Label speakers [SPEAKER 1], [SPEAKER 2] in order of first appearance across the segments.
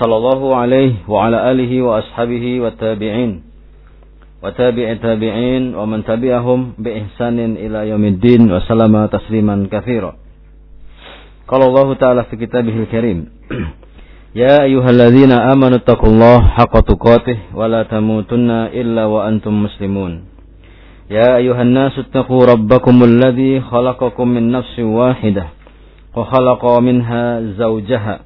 [SPEAKER 1] صلى الله عليه وعلى آله وأصحابه والتابعين وتابع التابعين ومن تبعهم بإحسان إلى يوم الدين وسلم تسليما كثيرا. قال الله تعالى في كتابه الكريم يا أيها الذين آمنوا اتقوا الله حق تقاته ولا تموتن إلا وأنتم مسلمون. يا أيها الناس اتقوا ربكم الذي خلقكم من نفس واحدة وخلق منها زوجها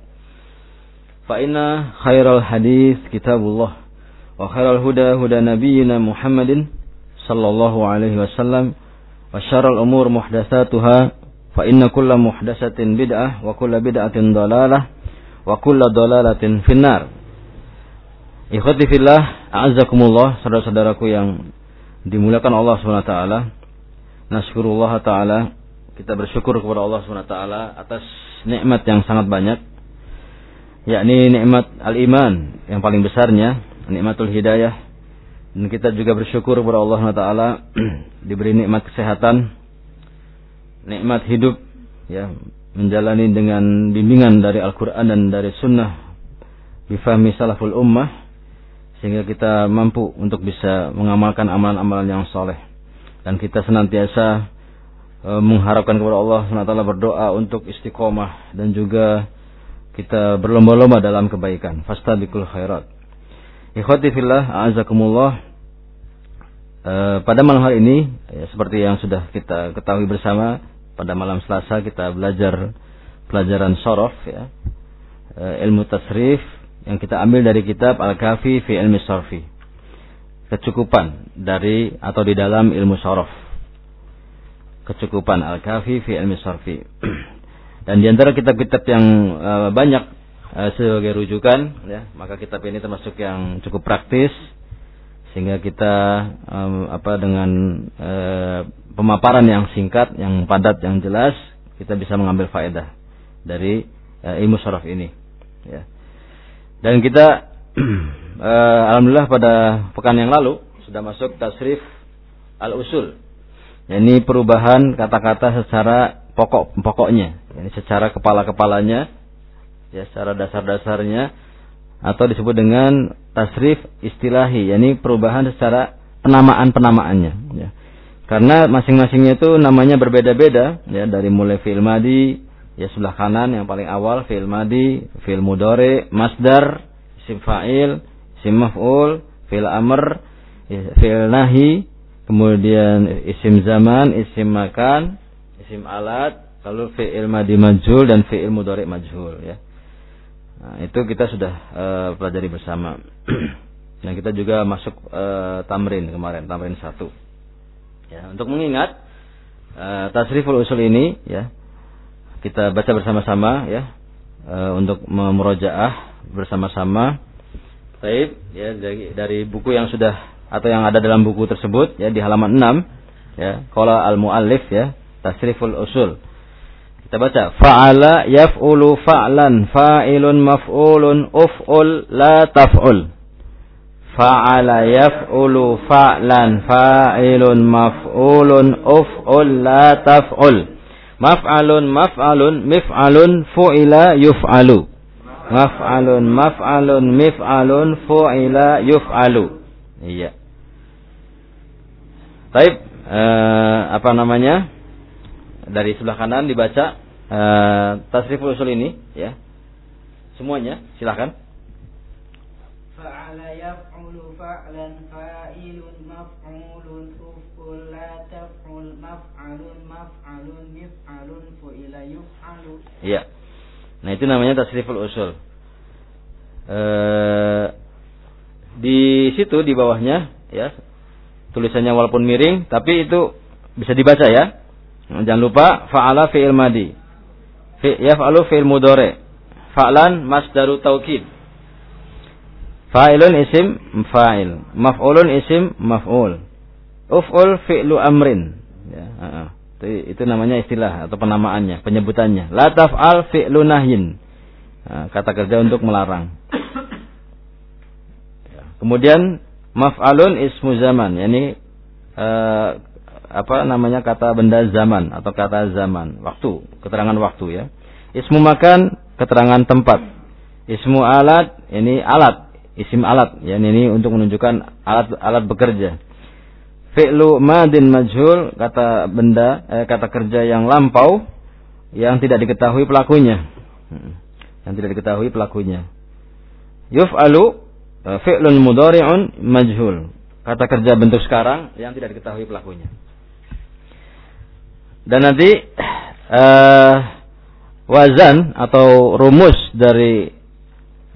[SPEAKER 1] فإن خير الحديث كتاب الله وخير الهدى هدى نبينا محمد صلى الله عليه وسلم وشر الأمور محدثاتها فإن كل محدثة بدعة وكل بدعة ضلالة وكل ضلالة في النار Ikhwati fillah, a'azzakumullah, saudara-saudaraku yang dimuliakan Allah SWT. Naskurullah Ta'ala, kita bersyukur kepada Allah SWT atas nikmat yang sangat banyak. Yakni nikmat al-iman yang paling besarnya, nikmatul hidayah. Dan kita juga bersyukur kepada Allah Taala diberi nikmat kesehatan, nikmat hidup, ya menjalani dengan bimbingan dari Al-Quran dan dari Sunnah bifahmi salaful ummah sehingga kita mampu untuk bisa mengamalkan amalan-amalan yang soleh dan kita senantiasa e, mengharapkan kepada Allah SWT berdoa untuk istiqomah dan juga kita berlomba-lomba dalam kebaikan. Fastabikul khairat. Ikhwati fillah, a'azakumullah. E, pada malam hari ini, ya, seperti yang sudah kita ketahui bersama, pada malam Selasa kita belajar pelajaran sorof, ya, e, ilmu tasrif yang kita ambil dari kitab Al-Kafi fi ilmi sorfi. Kecukupan dari atau di dalam ilmu sorof. Kecukupan Al-Kafi fi ilmi sorfi. Dan di antara kitab-kitab yang e, banyak Eh, sebagai rujukan ya maka kitab ini termasuk yang cukup praktis sehingga kita um, apa dengan uh, pemaparan yang singkat yang padat yang jelas kita bisa mengambil faedah dari uh, ilmu syaraf ini ya. Dan kita uh, alhamdulillah pada pekan yang lalu sudah masuk tasrif al usul ini perubahan kata-kata secara pokok pokoknya ini secara kepala kepalanya ya secara dasar-dasarnya atau disebut dengan tasrif istilahi yakni perubahan secara penamaan-penamaannya ya. Karena masing-masingnya itu namanya berbeda-beda ya dari mulai fi'il madi ya sebelah kanan yang paling awal fi'il madi, fi'il mudore, masdar, isim fa'il, isim maf'ul, fi'il amr, ya, fi'il nahi, kemudian isim zaman, isim makan, isim alat, lalu fi'il madi majhul dan fi'il mudore majhul ya. Nah, itu kita sudah uh, pelajari bersama. Dan kita juga masuk uh, tamrin kemarin, tamrin satu. Ya, untuk mengingat uh, tasriful usul ini, ya, kita baca bersama-sama, ya, uh, untuk memurojaah bersama-sama. Baik, ya dari, dari buku yang sudah atau yang ada dalam buku tersebut, ya di halaman 6, ya, qala al muallif ya, tasriful usul. Kita baca fa'ala yaf'ulu fa'lan fa'ilun maf'ulun uf'ul la taf'ul. Fa'ala yaf'ulu fa'lan fa'ilun maf'ulun uf'ul la taf'ul. Maf'alun maf'alun mif'alun fu'ila yuf'alu. Maf'alun maf'alun mif'alun fu'ila yuf'alu. Iya. Baik, eh, apa namanya? dari sebelah kanan dibaca eh, uh, tasrif usul ini ya. Semuanya silakan.
[SPEAKER 2] Fa'ala
[SPEAKER 1] iya. Nah, itu namanya tasriful usul. Eh di situ di bawahnya ya tulisannya walaupun miring tapi itu bisa dibaca ya Jangan lupa fa'ala fi'il madi. Fi yaf'alu fi'il mudhari. Fa'lan masdaru taukid. Fa'ilun isim fa'il. Maf'ulun isim maf'ul. Uf'ul fi'lu amrin. Ya, itu, itu namanya istilah atau penamaannya, penyebutannya. La taf'al fi'lu nahyin. Nah, kata kerja untuk melarang. Ya. Kemudian maf'alun ismu zaman, yakni uh, apa namanya kata benda zaman atau kata zaman, waktu, keterangan waktu ya. Ismu makan keterangan tempat. Ismu alat ini alat, isim alat ya ini untuk menunjukkan alat alat bekerja. Fi'lu madin majhul kata benda eh, kata kerja yang lampau yang tidak diketahui pelakunya. Hmm. Yang tidak diketahui pelakunya. Yuf'alu eh, fi'lun mudhari'un majhul. Kata kerja bentuk sekarang yang tidak diketahui pelakunya. Dan nanti uh, wazan atau rumus dari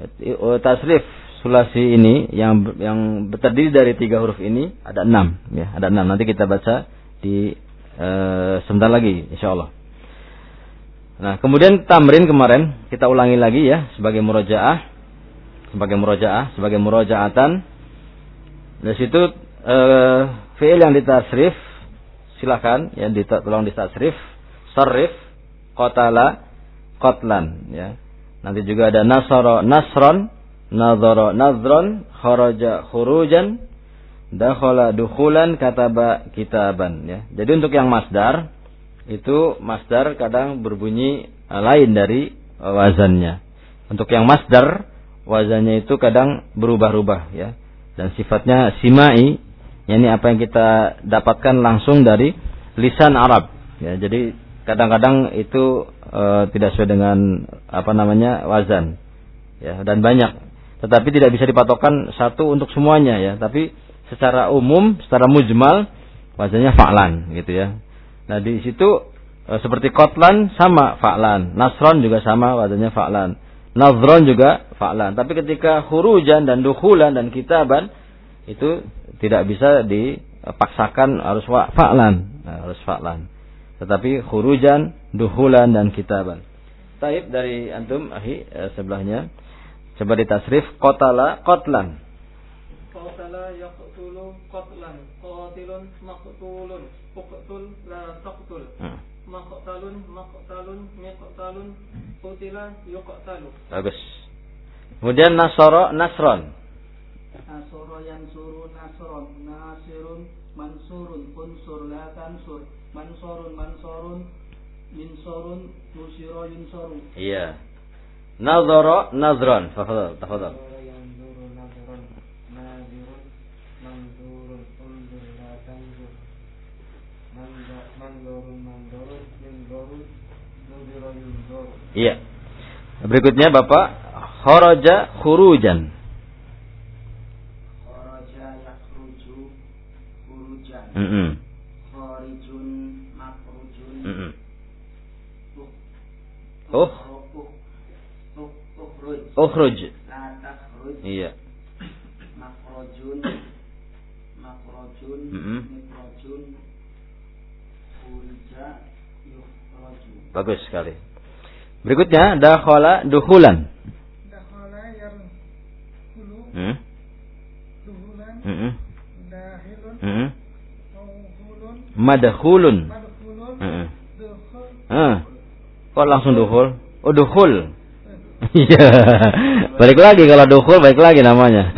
[SPEAKER 1] uh, tasrif sulasi ini yang yang terdiri dari tiga huruf ini ada enam ya ada enam nanti kita baca di uh, sebentar lagi insya Allah. Nah kemudian tamrin kemarin kita ulangi lagi ya sebagai murojaah sebagai murojaah sebagai murojaatan dari situ uh, fiil yang ditasrif silakan ya tolong ditasrif. Sarif kotala kotlan ya. Nanti juga ada nasoro nasron nadhara nadhron kharaja khurujan dakhala dukhulan kataba kitaban ya. Jadi untuk yang masdar itu masdar kadang berbunyi uh, lain dari wazannya. Untuk yang masdar wazannya itu kadang berubah-ubah ya. Dan sifatnya simai yakni apa yang kita dapatkan langsung dari lisan Arab. Ya, jadi kadang-kadang itu e, tidak sesuai dengan apa namanya wazan. Ya, dan banyak. Tetapi tidak bisa dipatokkan satu untuk semuanya ya, tapi secara umum, secara mujmal wazannya fa'lan gitu ya. Nah, di situ e, seperti kotlan sama fa'lan, nasron juga sama wazannya fa'lan. Nazron juga fa'lan. Tapi ketika hurujan dan dukulan dan kitaban itu tidak bisa dipaksakan harus fa'lan, nah, harus fa'lan. Tetapi khurujan, duhulan dan kitaban. Taib dari antum ahi eh, sebelahnya. Coba ditasrif qatala qatlan.
[SPEAKER 2] Qatala yaqtulu qatlan. Qatilun maqtulun. Uqtul la taqtul. Hmm. Maqtalun maqtalun miqtalun. Qutila yuqtalu.
[SPEAKER 1] Bagus. Kemudian nasara nasron.
[SPEAKER 2] Nasoro yansuru nasron nasirun mansurun unsur la tansur. Mansurun mansurun minsurun nusiro yunsoru
[SPEAKER 1] iya. Nazara nazran tafadhal tafadhal. Iya. Berikutnya Bapak kharaja khurujan. Mm -mm.
[SPEAKER 2] Kharijun makrujun.
[SPEAKER 1] Mm -mm. Oh. Ukhruj.
[SPEAKER 2] La takhruj.
[SPEAKER 1] Iya.
[SPEAKER 2] Makrujun. Makrujun.
[SPEAKER 1] Mm -mm.
[SPEAKER 2] Mikrujun. Khurija. Yukhraju.
[SPEAKER 1] Bagus sekali. Berikutnya dakhala duhulan.
[SPEAKER 2] Dakhala yang hulu.
[SPEAKER 1] Hmm?
[SPEAKER 2] Duhulan.
[SPEAKER 1] Mm -mm.
[SPEAKER 2] Dahilun.
[SPEAKER 1] Mm -mm.
[SPEAKER 2] Madkhulun.
[SPEAKER 1] Heeh. Ah. Kok langsung duhul? Oh, duhul. Iya. balik lagi kalau duhul balik lagi namanya.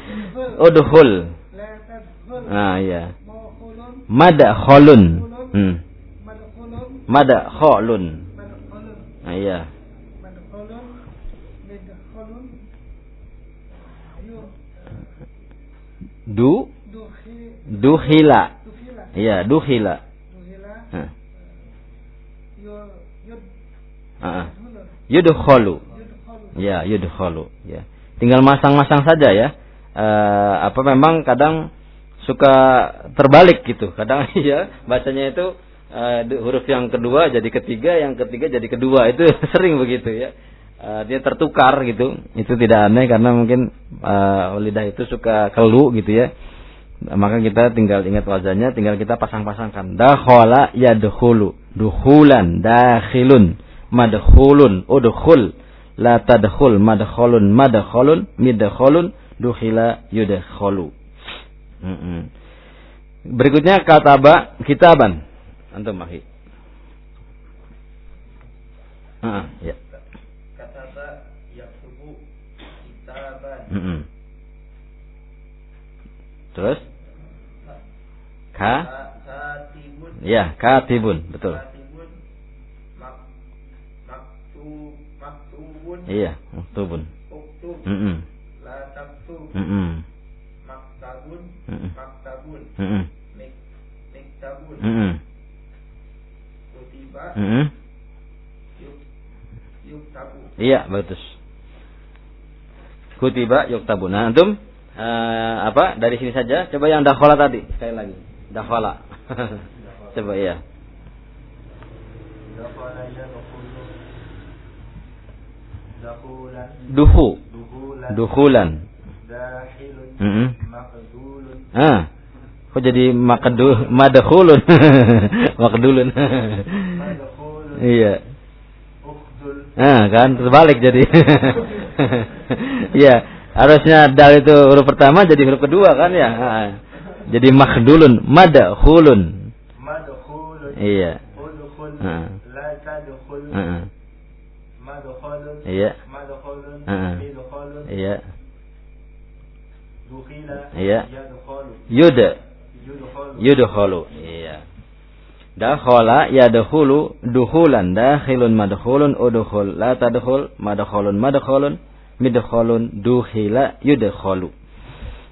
[SPEAKER 1] oh, duhul. Ah, iya. Madkhulun. Hmm. Madkhulun. Ah, iya. Du duhila Iya, duhila. Heeh. Yudkhulu. Ya, yudkhulu, ya. Tinggal masang-masang saja ya. eh, apa memang kadang suka terbalik gitu. Kadang ya bacanya itu eh, huruf yang kedua jadi ketiga, yang ketiga jadi kedua. Itu sering begitu ya. Eh, dia tertukar gitu. Itu tidak aneh karena mungkin eh, lidah itu suka kelu gitu ya. Maka kita tinggal ingat wazannya, tinggal kita pasang-pasangkan. Dakhala yadkhulu, duhulan, dakhilun, madkhulun, udkhul, la tadkhul, madkhulun, madkhulun, midkhulun, dukhila yudkhulu. Mm -mm. Berikutnya kataba kitaban. Antum mahi. Ah, ya.
[SPEAKER 3] Kataba yaktubu kitaban.
[SPEAKER 1] Mm -mm. Terus? Ka?
[SPEAKER 3] Katibun.
[SPEAKER 1] Ya, katibun, betul.
[SPEAKER 3] Katibun. Mak maktub maktubun.
[SPEAKER 1] Iya, maktubun.
[SPEAKER 3] Kutiba. Yuk yuktabu.
[SPEAKER 1] Iya, bagus. Kutiba yuktabu. Nah, antum eh, apa? Dari sini saja. Coba yang dakhala tadi sekali lagi. Dakhala. Coba ya.
[SPEAKER 3] Dakhala yadkhulu. Dakhulan.
[SPEAKER 1] Duhu.
[SPEAKER 3] Duhulan.
[SPEAKER 1] Mm-mm.
[SPEAKER 3] Maqdulun.
[SPEAKER 1] Ah. Kok jadi makdu madkhulun? Makdulun. Iya. Ah, kan terbalik jadi. Iya, harusnya dal itu huruf pertama jadi huruf kedua kan ya. Ah. Jadi makdulun, madkhulun.
[SPEAKER 3] Madkhulun.
[SPEAKER 1] Iya.
[SPEAKER 3] Udkhul. La tadkhul.
[SPEAKER 1] Iya.
[SPEAKER 3] Madkhulun.
[SPEAKER 1] Ah.
[SPEAKER 3] Midkhulun.
[SPEAKER 1] Iya.
[SPEAKER 3] Dukhila.
[SPEAKER 1] Iya.
[SPEAKER 3] Yadkhulu.
[SPEAKER 1] Yud
[SPEAKER 3] Yudkhulu.
[SPEAKER 1] yudkhulu. Iya. Dakhala yadkhulu duhulan dakhilun madkhulun udkhul la tadkhul madkhulun madkhulun midkhulun dukhila yudkhulu.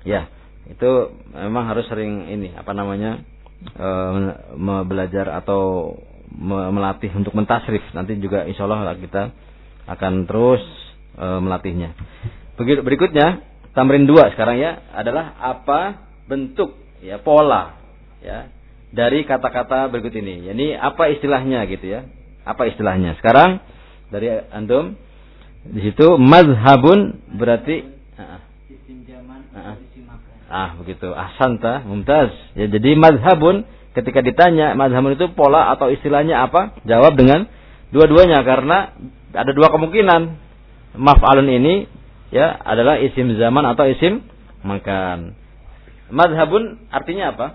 [SPEAKER 1] Ya, itu memang harus sering ini apa namanya? me- belajar atau me- melatih untuk mentasrif. Nanti juga insya Allah kita akan terus eh, melatihnya. Begitu berikutnya tamrin dua sekarang ya adalah apa bentuk ya pola ya dari kata-kata berikut ini. Ini apa istilahnya gitu ya? Apa istilahnya? Sekarang dari antum di situ mazhabun berarti ah,
[SPEAKER 2] zaman
[SPEAKER 1] Ah. Ah begitu. Ahsanta mumtaz. Ya jadi mazhabun ketika ditanya mazhabun itu pola atau istilahnya apa? Jawab dengan dua-duanya karena ada dua kemungkinan. Maf'alun ini ya adalah isim zaman atau isim makan. Mazhabun artinya apa?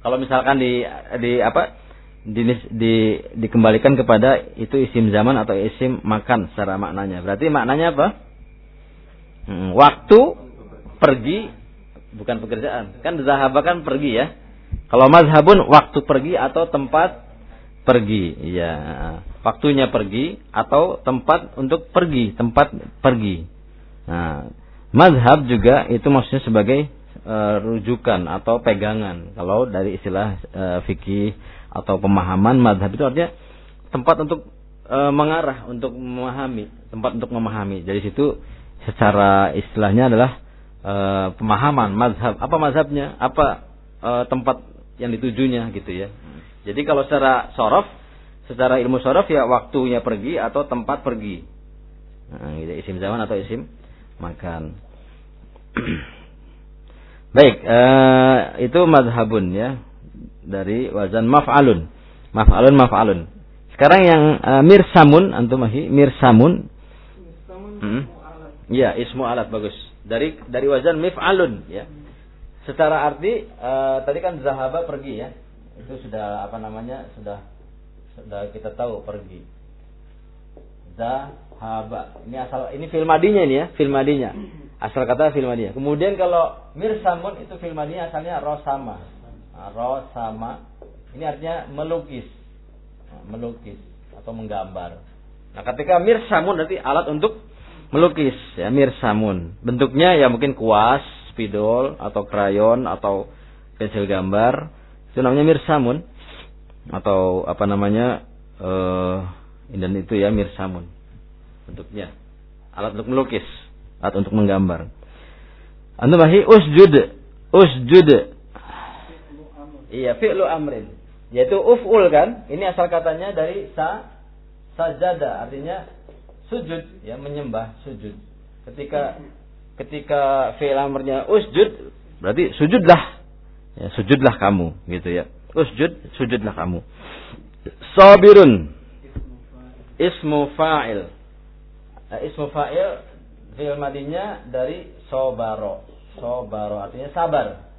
[SPEAKER 1] Kalau misalkan di di apa? Di, di dikembalikan kepada itu isim zaman atau isim makan secara maknanya. Berarti maknanya apa? Hmm, waktu pergi bukan pekerjaan. Kan zahaba kan pergi ya. Kalau mazhabun waktu pergi atau tempat pergi. Iya. Waktunya pergi atau tempat untuk pergi, tempat pergi. Nah, mazhab juga itu maksudnya sebagai e, rujukan atau pegangan. Kalau dari istilah e, fikih atau pemahaman mazhab itu artinya tempat untuk e, mengarah, untuk memahami, tempat untuk memahami. Jadi situ secara istilahnya adalah e, pemahaman mazhab. Apa mazhabnya? Apa e, tempat yang ditujunya gitu ya. Jadi kalau secara sorof, secara ilmu sorof ya waktunya pergi atau tempat pergi. Nah, gitu, isim zaman atau isim makan. Baik, e, itu mazhabun ya dari wazan maf'alun. Maf'alun maf'alun. Sekarang yang e, mirsamun antum mahi mirsamun. Hmm.
[SPEAKER 2] alat.
[SPEAKER 1] Ya, ismu alat bagus. Dari dari wazan mif'alun ya. Secara arti e, tadi kan zahaba pergi ya. Itu sudah apa namanya? Sudah sudah kita tahu pergi. Zahaba. Ini asal ini fil madinya ini ya, fil madinya. Asal kata fil madinya. Kemudian kalau mirsamun itu fil madinya asalnya rosama. Nah, rosama. Ini artinya melukis. Nah, melukis atau menggambar. Nah, ketika mirsamun berarti alat untuk melukis ya mirsamun. Bentuknya ya mungkin kuas, spidol atau krayon atau pensil gambar. Itu namanya mirsamun atau apa namanya eh dan itu ya mirsamun bentuknya alat untuk melukis alat untuk menggambar Antum mahi usjud. Usjud. Iya, fi'lu amrin. Yaitu uf'ul kan? Ini asal katanya dari sa sajada, artinya sujud, ya menyembah, sujud. Ketika ketika fi'il amrnya usjud, berarti sujudlah. Ya, sujudlah kamu, gitu ya. Usjud, sujudlah kamu. Sabirun. Ismu fa'il. Nah, ismu fa'il fi'il madinya dari sobaro. Sobaro artinya sabar.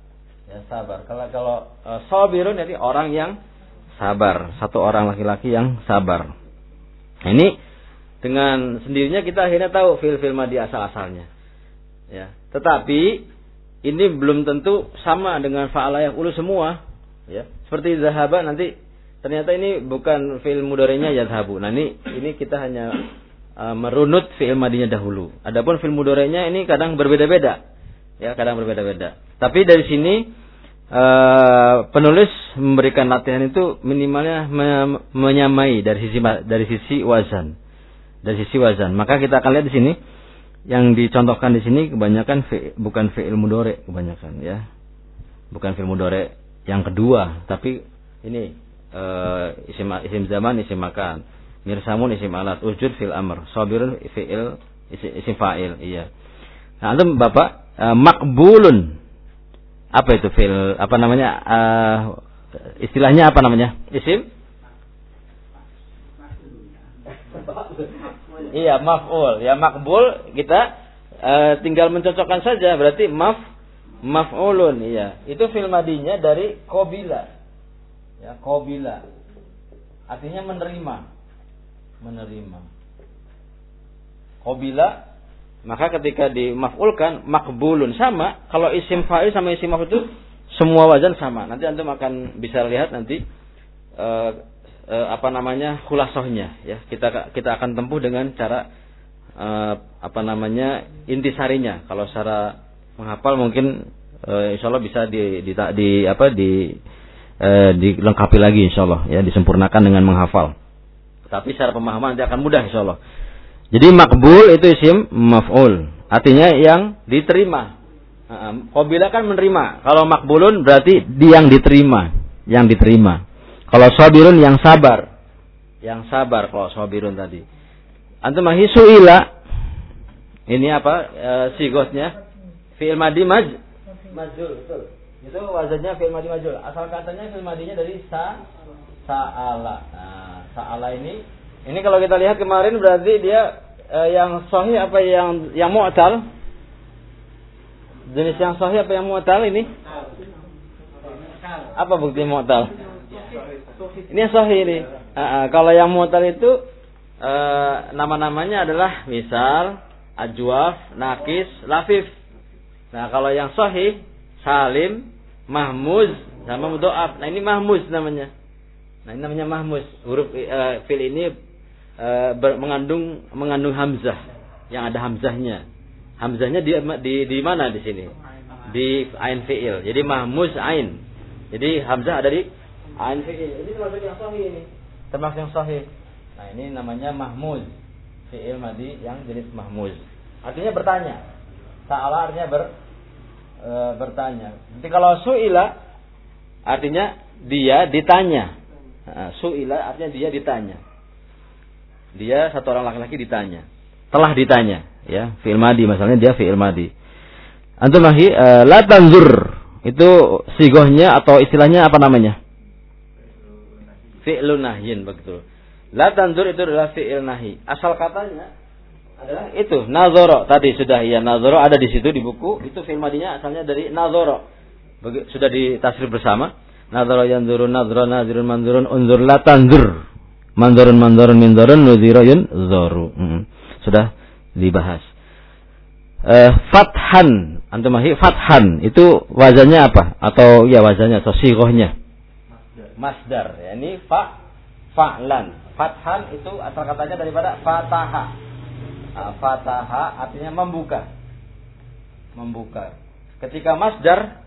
[SPEAKER 1] Ya, sabar. Kalau kalau uh, sabirun jadi orang yang sabar, satu orang laki-laki yang sabar. Ini dengan sendirinya kita akhirnya tahu fi'il-fi'il madi asal-asalnya. Ya. Tetapi ini belum tentu sama dengan fa'ala yang ulu semua. Ya. Seperti zahaba nanti ternyata ini bukan fi'il mudorenya yadhabu. Nah ini ini kita hanya uh, merunut fi'il madinya dahulu. Adapun fi'il mudorenya ini kadang berbeda-beda. Ya, kadang berbeda-beda. Tapi dari sini uh, penulis memberikan latihan itu minimalnya me menyamai dari sisi dari sisi wazan. Dari sisi wazan. Maka kita akan lihat di sini yang dicontohkan di sini kebanyakan fi, bukan fi'il mudore kebanyakan ya. Bukan fi'il mudore yang kedua, tapi ini uh, isim isim zaman isim makan. Mirsamun isim alat, ujud fil amr, sabirun fi'il isim, isim fa'il, iya. Nah, antum Bapak uh, makbulun. Apa itu fil apa namanya? Uh, istilahnya apa namanya? Isim? Iya, maf'ul. Ya makbul kita uh, tinggal mencocokkan saja berarti maf maf'ulun iya. Itu fil madinya dari qabila ya kobila artinya menerima. Menerima. Kobila maka ketika dimafulkan makbulun sama kalau isim fa'il sama isim maf'ul itu semua wajan sama. Nanti antum akan bisa lihat nanti uh, uh, apa namanya khulasohnya ya kita kita akan tempuh dengan cara uh, apa namanya intisarinya kalau secara menghafal mungkin uh, insya Allah bisa di, di, di apa di eh, dilengkapi lagi insya Allah ya disempurnakan dengan menghafal. Tapi secara pemahaman nanti akan mudah insya Allah. Jadi makbul itu isim maf'ul. Artinya yang diterima. Qabila kan menerima. Kalau makbulun berarti yang diterima. Yang diterima. Kalau sabirun yang sabar. Yang sabar kalau sabirun tadi. Antum su'ila. Ini apa e, sigosnya? Fi'il madi maj. Majul, betul. Itu wazannya fi'il madi majul. Asal katanya fi'il madinya dari sa sa'ala. Nah, sa'ala ini ini kalau kita lihat kemarin berarti dia eh, yang sahih apa yang yang mu'tal? Jenis yang sahih apa yang mu'tal ini? Apa bukti mu'tal? Ini yang sahih ini. Uh, kalau yang mu'tal itu uh, nama-namanya adalah misal ajwaf, nakis, lafif. Nah, kalau yang sahih Salim, Mahmuz sama Mudoaf. Nah ini Mahmuz namanya. Nah ini namanya Mahmuz. Huruf uh, fil ini uh, mengandung mengandung hamzah yang ada hamzahnya. Hamzahnya di di, di mana di sini? Di ain fiil. Jadi Mahmuz ain. Jadi hamzah ada di ain fiil. Ini termasuk yang sahih ini. Termasuk yang sahih. Nah ini namanya Mahmuz. Fiil madi yang jenis Mahmuz. Artinya bertanya. Ta'ala artinya ber, e, bertanya. Nanti kalau suila artinya dia ditanya. Suila artinya dia ditanya. Dia satu orang laki-laki ditanya. Telah ditanya, ya. Fi'il madi masalahnya dia fi'il madi. Antum mahi e, la tanzur. Itu sigohnya atau istilahnya apa namanya? Fi'lun nahyin begitu. La tanzur itu adalah fi'il nahi. Asal katanya adalah itu nazoro. Tadi sudah ya nazoro ada di situ di buku. Itu film madinya asalnya dari nazoro. Sudah ditasrif bersama. Nazoro yang turun nazoro nazirun manzurun unzur la tanzur. Manzurun manzurun minzurun nuzirun zoru. Hmm. sudah dibahas. Uh, fathan. Antumahi fathan. Itu wazannya apa? Atau ya wazannya atau sigohnya masdar ya ini fa fa'lan fathan itu asal katanya daripada fataha Ah, fataha artinya membuka. Membuka. Ketika masdar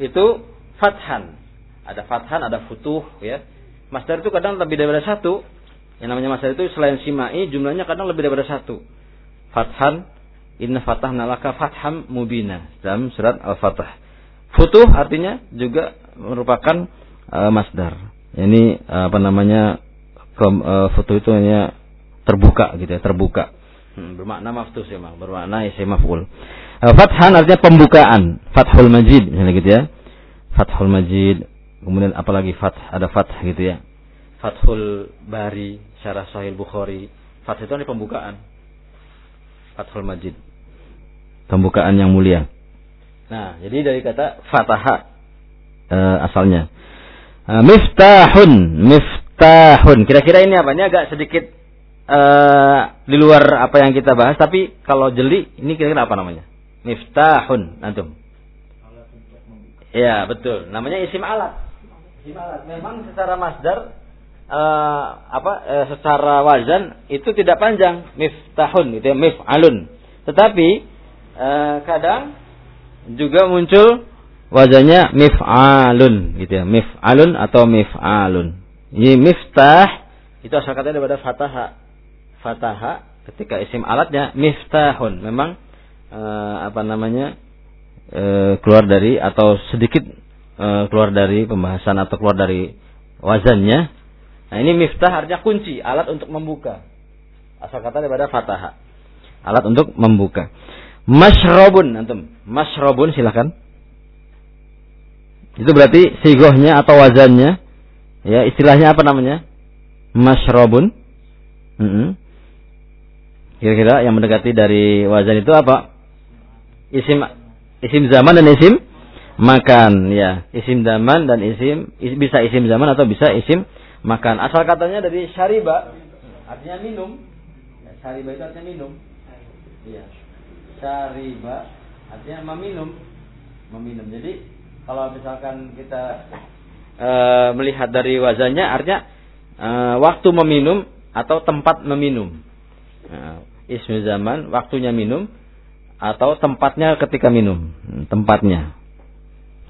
[SPEAKER 1] itu fathan. Ada fathan, ada futuh ya. Masdar itu kadang lebih daripada satu. Yang namanya masdar itu selain simai jumlahnya kadang lebih daripada satu. Fathan, Inna fatahna laka fatham mubina dalam surat Al-Fatah. Futuh artinya juga merupakan uh, masdar. Ini uh, apa namanya ke, uh, futuh itu hanya terbuka gitu ya, terbuka. Hmm, bermakna maftuh sih mah, bermakna isim maf'ul. Uh, fathan artinya pembukaan, Fathul Majid misalnya gitu ya. Fathul Majid, kemudian apalagi fath, ada fath gitu ya. Fathul Bari, Syarah Sahih Bukhari. Fath itu ini pembukaan. Fathul Majid. Pembukaan yang mulia. Nah, jadi dari kata fataha e, asalnya. E, miftahun, miftahun. Kira-kira ini apa? Ini agak sedikit e, di luar apa yang kita bahas, tapi kalau jeli ini kira-kira apa namanya? Miftahun, antum. Ya, betul. Namanya isim alat. Isim alat. Memang secara masdar uh, apa uh, secara wazan itu tidak panjang miftahun itu ya mif'alun tetapi uh, kadang juga muncul wazannya mif'alun gitu ya mif'alun atau mif'alun ini miftah itu asal katanya daripada fataha fataha ketika isim alatnya miftahun memang uh, apa namanya uh, keluar dari atau sedikit uh, keluar dari pembahasan atau keluar dari wazannya Nah ini miftah artinya kunci, alat untuk membuka. Asal kata daripada fatah. Alat untuk membuka. Mashrobun, antum. Mashrobun silahkan. Itu berarti sigohnya atau wazannya. Ya, istilahnya apa namanya? Mashrobun. Mm. Kira-kira yang mendekati dari wazan itu apa? Isim isim zaman dan isim makan ya isim zaman dan isim bisa isim zaman atau bisa isim makan. Asal katanya dari syariba, artinya minum. Ya, syariba itu artinya minum. Iya. Syariba artinya meminum. Meminum. Jadi kalau misalkan kita e, melihat dari wazannya artinya e, waktu meminum atau tempat meminum. Nah, ismi zaman waktunya minum atau tempatnya ketika minum. Tempatnya.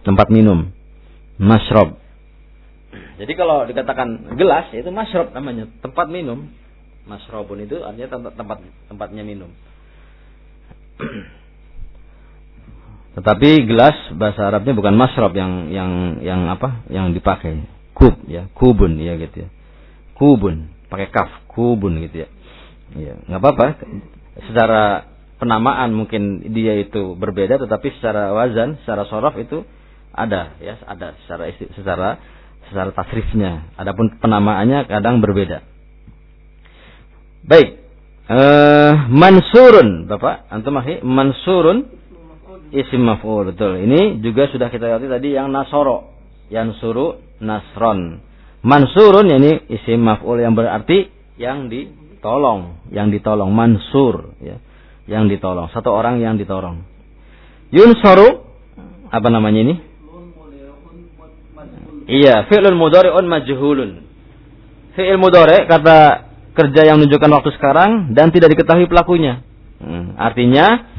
[SPEAKER 1] Tempat minum. Masrob. Jadi kalau dikatakan gelas itu masrob namanya, tempat minum. Masrobun itu artinya tempat tempatnya minum. Tetapi gelas bahasa Arabnya bukan masrob yang yang yang apa? Yang dipakai. Kub ya, kubun ya gitu ya. Kubun, pakai kaf, kubun gitu ya. Ya, nggak apa-apa. Secara penamaan mungkin dia itu berbeda tetapi secara wazan, secara sorof itu ada ya, ada secara secara secara tasrifnya. Adapun penamaannya kadang berbeda. Baik. Uh, mansurun, Bapak, antum masih mansurun isim maf'ul betul. Ini juga sudah kita lihat tadi yang nasoro, yang suru nasron. Mansurun ini isim maf'ul yang berarti yang ditolong, yang ditolong mansur ya. Yang ditolong, satu orang yang ditolong. Yunsoru apa namanya ini? Iya, fi'lun mudhari'un majhulun. Fi'il mudhari' kata kerja yang menunjukkan waktu sekarang dan tidak diketahui pelakunya. Hmm, artinya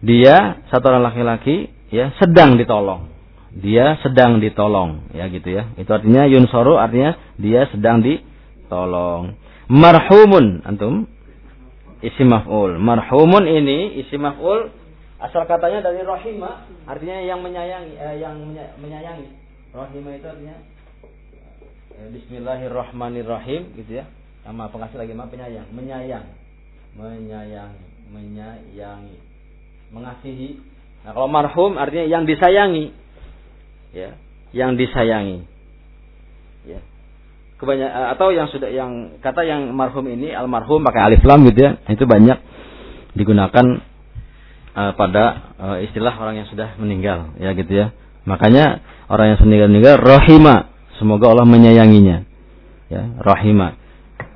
[SPEAKER 1] dia satu orang laki-laki ya sedang ditolong. Dia sedang ditolong ya gitu ya. Itu artinya yunsoru artinya dia sedang ditolong. Marhumun antum isim maf'ul. Marhumun ini isim maf'ul asal katanya dari rahimah artinya yang menyayangi eh, yang menyayangi Rahimah itu artinya ya, Bismillahirrahmanirrahim gitu ya. Sama pengasih lagi mah penyayang, menyayang, menyayangi, menyayangi, mengasihi. Nah kalau marhum artinya yang disayangi, ya, yang disayangi, ya. Kebanyak atau yang sudah yang kata yang marhum ini almarhum pakai alif lam gitu ya, itu banyak digunakan uh, pada uh, istilah orang yang sudah meninggal, ya gitu ya. Makanya orang yang meninggal-meninggal rahima, semoga Allah menyayanginya. Ya, rahima.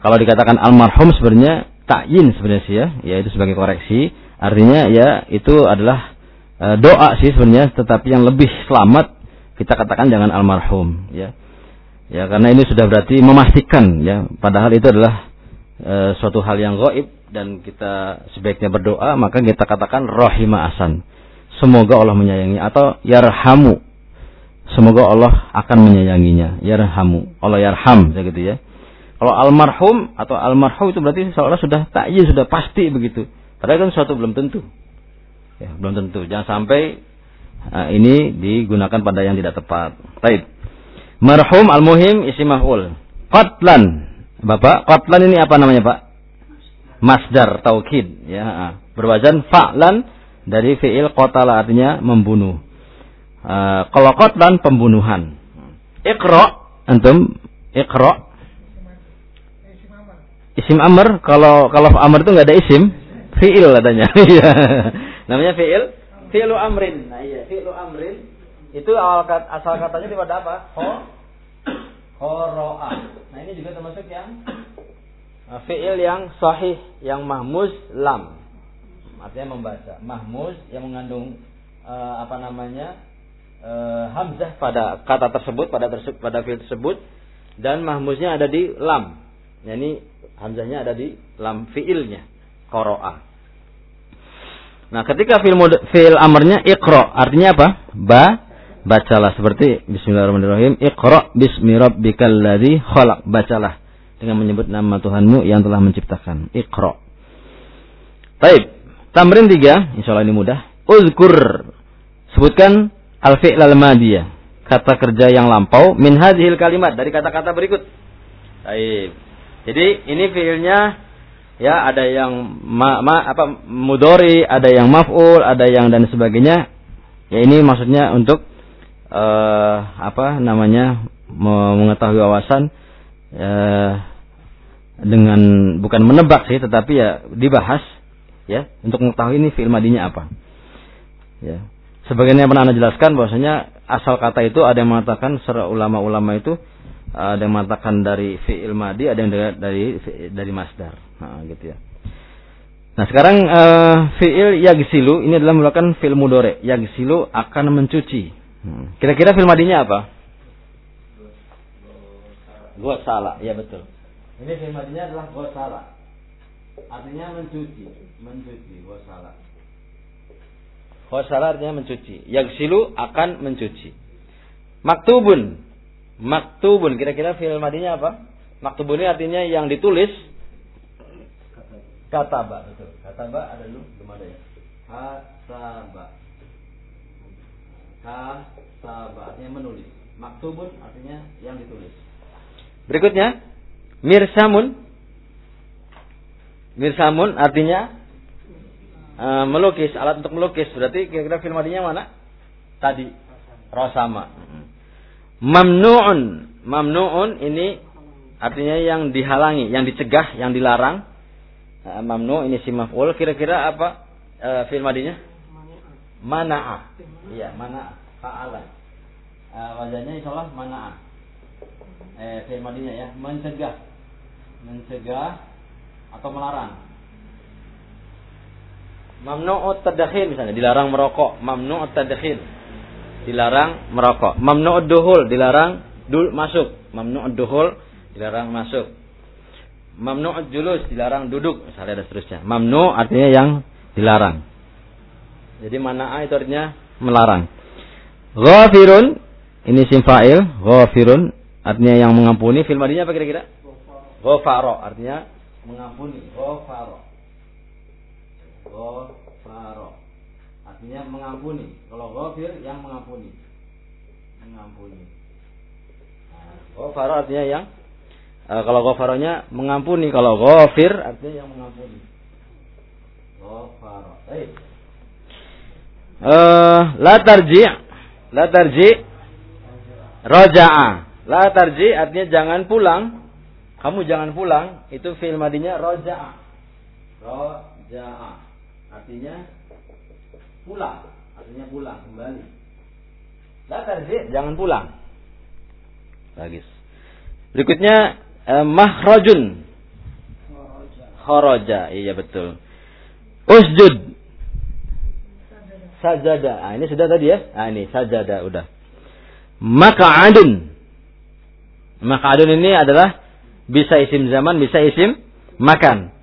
[SPEAKER 1] Kalau dikatakan almarhum sebenarnya takyin sebenarnya sih ya, ya itu sebagai koreksi. Artinya ya itu adalah e, doa sih sebenarnya, tetapi yang lebih selamat kita katakan jangan almarhum ya. Ya karena ini sudah berarti memastikan ya, padahal itu adalah e, suatu hal yang goib dan kita sebaiknya berdoa maka kita katakan rahima asan semoga Allah menyayangi atau yarhamu. Semoga Allah akan menyayanginya. Yarhamu. Allah yarham gitu ya. Kalau almarhum atau almarhum itu berarti seolah sudah takyi sudah pasti begitu Padahal kan suatu belum tentu. Ya, belum tentu. Jangan sampai uh, ini digunakan pada yang tidak tepat. Baik. Marhum al-muhim isi maf'ul. Qatlan. Bapak, qatlan ini apa namanya, Pak? Masdar taukid ya. Berwazan fa'lan dari fi'il qatala artinya membunuh. Uh, kalau qatlan pembunuhan. Iqra antum iqra Isim amr kalau kalau amr itu nggak ada isim, fiil katanya. Iya. Namanya fiil, fiilu amrin. Nah iya, fiilu amrin itu awal kat, asal katanya pada apa? Ho, horoa. Nah ini juga termasuk yang uh, fiil yang sahih, yang mahmuz lam. Artinya membaca. Mahmuz yang mengandung uh, apa namanya? Uh, hamzah pada kata tersebut, pada tersebut, pada fiil tersebut dan mahmuznya ada di lam. Nah, ini Hamzahnya ada di lam fiilnya. Qara'a. Nah, ketika fiil fiil amarnya iqra, artinya apa? Ba bacalah seperti bismillahirrahmanirrahim. Iqra bismi khalaq. Bacalah dengan menyebut nama Tuhanmu yang telah menciptakan. Iqra. Baik, tamrin 3 insyaallah ini mudah. Uzkur sebutkan al fi'l al madiyah kata kerja yang lampau min hadhil kalimat dari kata-kata berikut. Baik jadi ini fiilnya ya ada yang ma, ma apa mudori, ada yang maf'ul, ada yang dan sebagainya. Ya ini maksudnya untuk uh, apa namanya mengetahui wawasan uh, dengan bukan menebak sih tetapi ya dibahas ya untuk mengetahui ini fiil madinya apa. Ya. Sebagian yang pernah anda jelaskan bahwasanya asal kata itu ada yang mengatakan secara ulama-ulama itu ada yang mengatakan dari fi'il madi, ada yang dari dari, dari masdar. Nah, gitu ya. Nah, sekarang uh, fi'il yagsilu ini adalah merupakan fi'il mudore. Yagsilu akan mencuci. Hmm. Kira-kira fi'il madinya apa? Gua salah, ya betul. Ini fi'il madinya adalah gua salah. Artinya mencuci, mencuci, gua salah. Gua salah artinya mencuci. Yagsilu akan mencuci. Maktubun Maktubun kira-kira fi'il madinya apa? Maktubun ini artinya yang ditulis. Kataba betul. Kataba ada dulu belum ada ya. Kataba. Kataba artinya menulis. Maktubun artinya yang ditulis. Berikutnya mirsamun. Mirsamun artinya uh, melukis, alat untuk melukis. Berarti kira-kira fi'il madinya mana? Tadi rosama. Mamnu'un. Mamnu'un ini artinya yang dihalangi, yang dicegah, yang dilarang. Nah, mamnu ini si maf'ul. Kira-kira apa e, fi'il madinya? Mana'a. Iya, mana'a. Fa'ala. E, wajahnya insyaallah mana'a. Eh, fi'il madinya ya, mencegah. Mencegah atau melarang. Mamnu'ut tadakhil misalnya, dilarang merokok. Mamnu'ut tadakhil dilarang merokok. Mamnu'ud duhul dilarang dul masuk. Mamnu'ud duhul dilarang masuk. Mamnu'ud julus dilarang duduk. Misalnya ada seterusnya. Mamnu artinya yang dilarang. Jadi mana itu artinya melarang. Ghafirun ini sim fa'il, ghafirun artinya yang mengampuni. Fil madinya apa kira-kira? Ghafaro artinya mengampuni. Ghafaro. Ghafaro artinya mengampuni. Kalau ghafir yang mengampuni. Mengampuni. Nah, ghafar artinya yang uh, kalau ghafaronya mengampuni, kalau ghafir artinya yang mengampuni. Ghafar. Baik. Uh, la tarji la tarji roja'a la tarji artinya jangan pulang. Kamu jangan pulang itu fi'il madinya roja'a roja'a artinya pulang. Artinya pulang kembali. La tarji jangan pulang. Bagus. Berikutnya eh, mahrajun kharaja iya betul usjud sajada ah, ini sudah tadi ya ah, ini sajada udah maka'adun maka'adun ini adalah bisa isim zaman bisa isim makan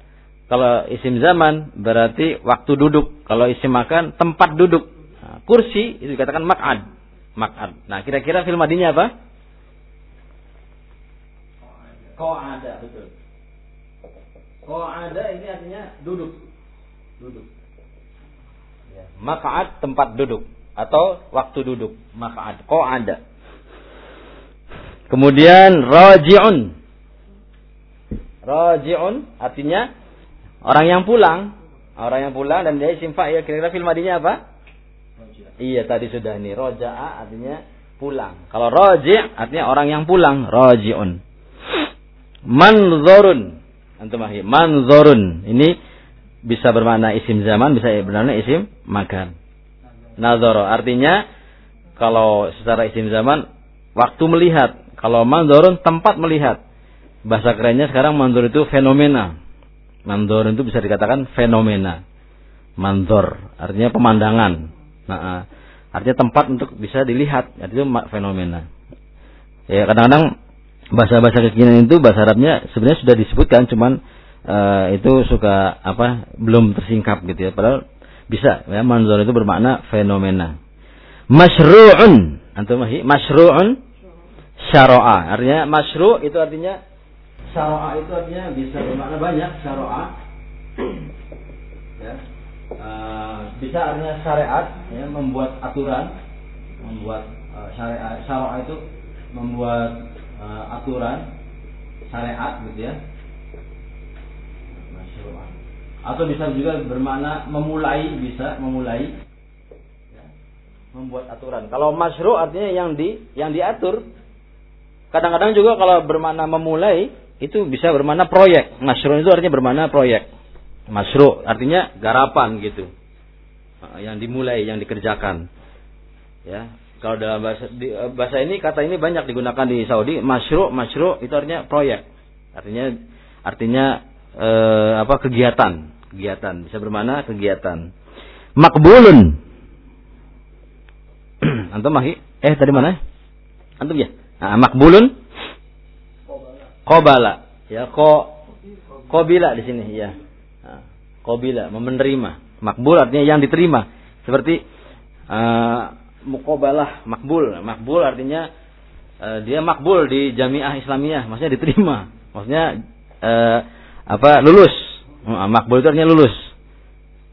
[SPEAKER 1] kalau isim zaman berarti waktu duduk. Kalau isim makan tempat duduk. Nah, kursi itu dikatakan mak'ad. Mak'ad. Nah, kira-kira film madinya apa? Ada betul. ada ini artinya duduk. Duduk. Ya. Maq'ad tempat duduk atau waktu duduk. Maq'ad. ada. Kemudian raji'un. Raji'un artinya orang yang pulang. Orang yang pulang dan dia isim fa'il. Kira-kira film madinya apa? Iya tadi sudah ini. Roja'a artinya pulang. Kalau roji' artinya orang yang pulang. Raji'un. Manzorun. Antum Manzorun. Ini bisa bermakna isim zaman, bisa bermakna isim makan. Nazoro artinya kalau secara isim zaman waktu melihat. Kalau manzorun tempat melihat. Bahasa kerennya sekarang manzor itu fenomena. Manzor itu bisa dikatakan fenomena. Manzor artinya pemandangan. Nah, artinya tempat untuk bisa dilihat. Itu fenomena. Ya kadang-kadang bahasa-bahasa kekinian itu bahasa Arabnya sebenarnya sudah disebutkan, cuman uh, itu suka apa belum tersingkap gitu ya. Padahal bisa ya manzor itu bermakna fenomena. Masyru'un antum masyru'un syara'a. Artinya masyru' itu artinya syara'a itu artinya bisa bermakna banyak syara'a. ya. Uh, bisa artinya syariat ya membuat aturan membuat uh, syariat syara'a itu membuat uh, aturan syariat gitu ya. Atau bisa juga bermakna memulai bisa memulai ya, membuat aturan. Kalau masyru artinya yang di yang diatur. Kadang-kadang juga kalau bermakna memulai itu bisa bermakna proyek. Masyru itu artinya bermakna proyek. Masyru artinya garapan gitu. Nah, yang dimulai yang dikerjakan. Ya kalau dalam bahasa di, eh, bahasa ini kata ini banyak digunakan di Saudi masyru masyru itu artinya proyek artinya artinya eh, apa kegiatan, kegiatan bisa bermana kegiatan. Makbulun. Antum mahi? Eh tadi mana? Antum ya? Nah, makbulun. Kobala. Ya, ko kobila di sini ya. Kobila menerima. Makbul artinya yang diterima. Seperti uh, mukobalah makbul. Makbul artinya uh, dia makbul di jamiah Islamiyah, maksudnya diterima. Maksudnya uh, apa lulus. Makbul itu artinya lulus.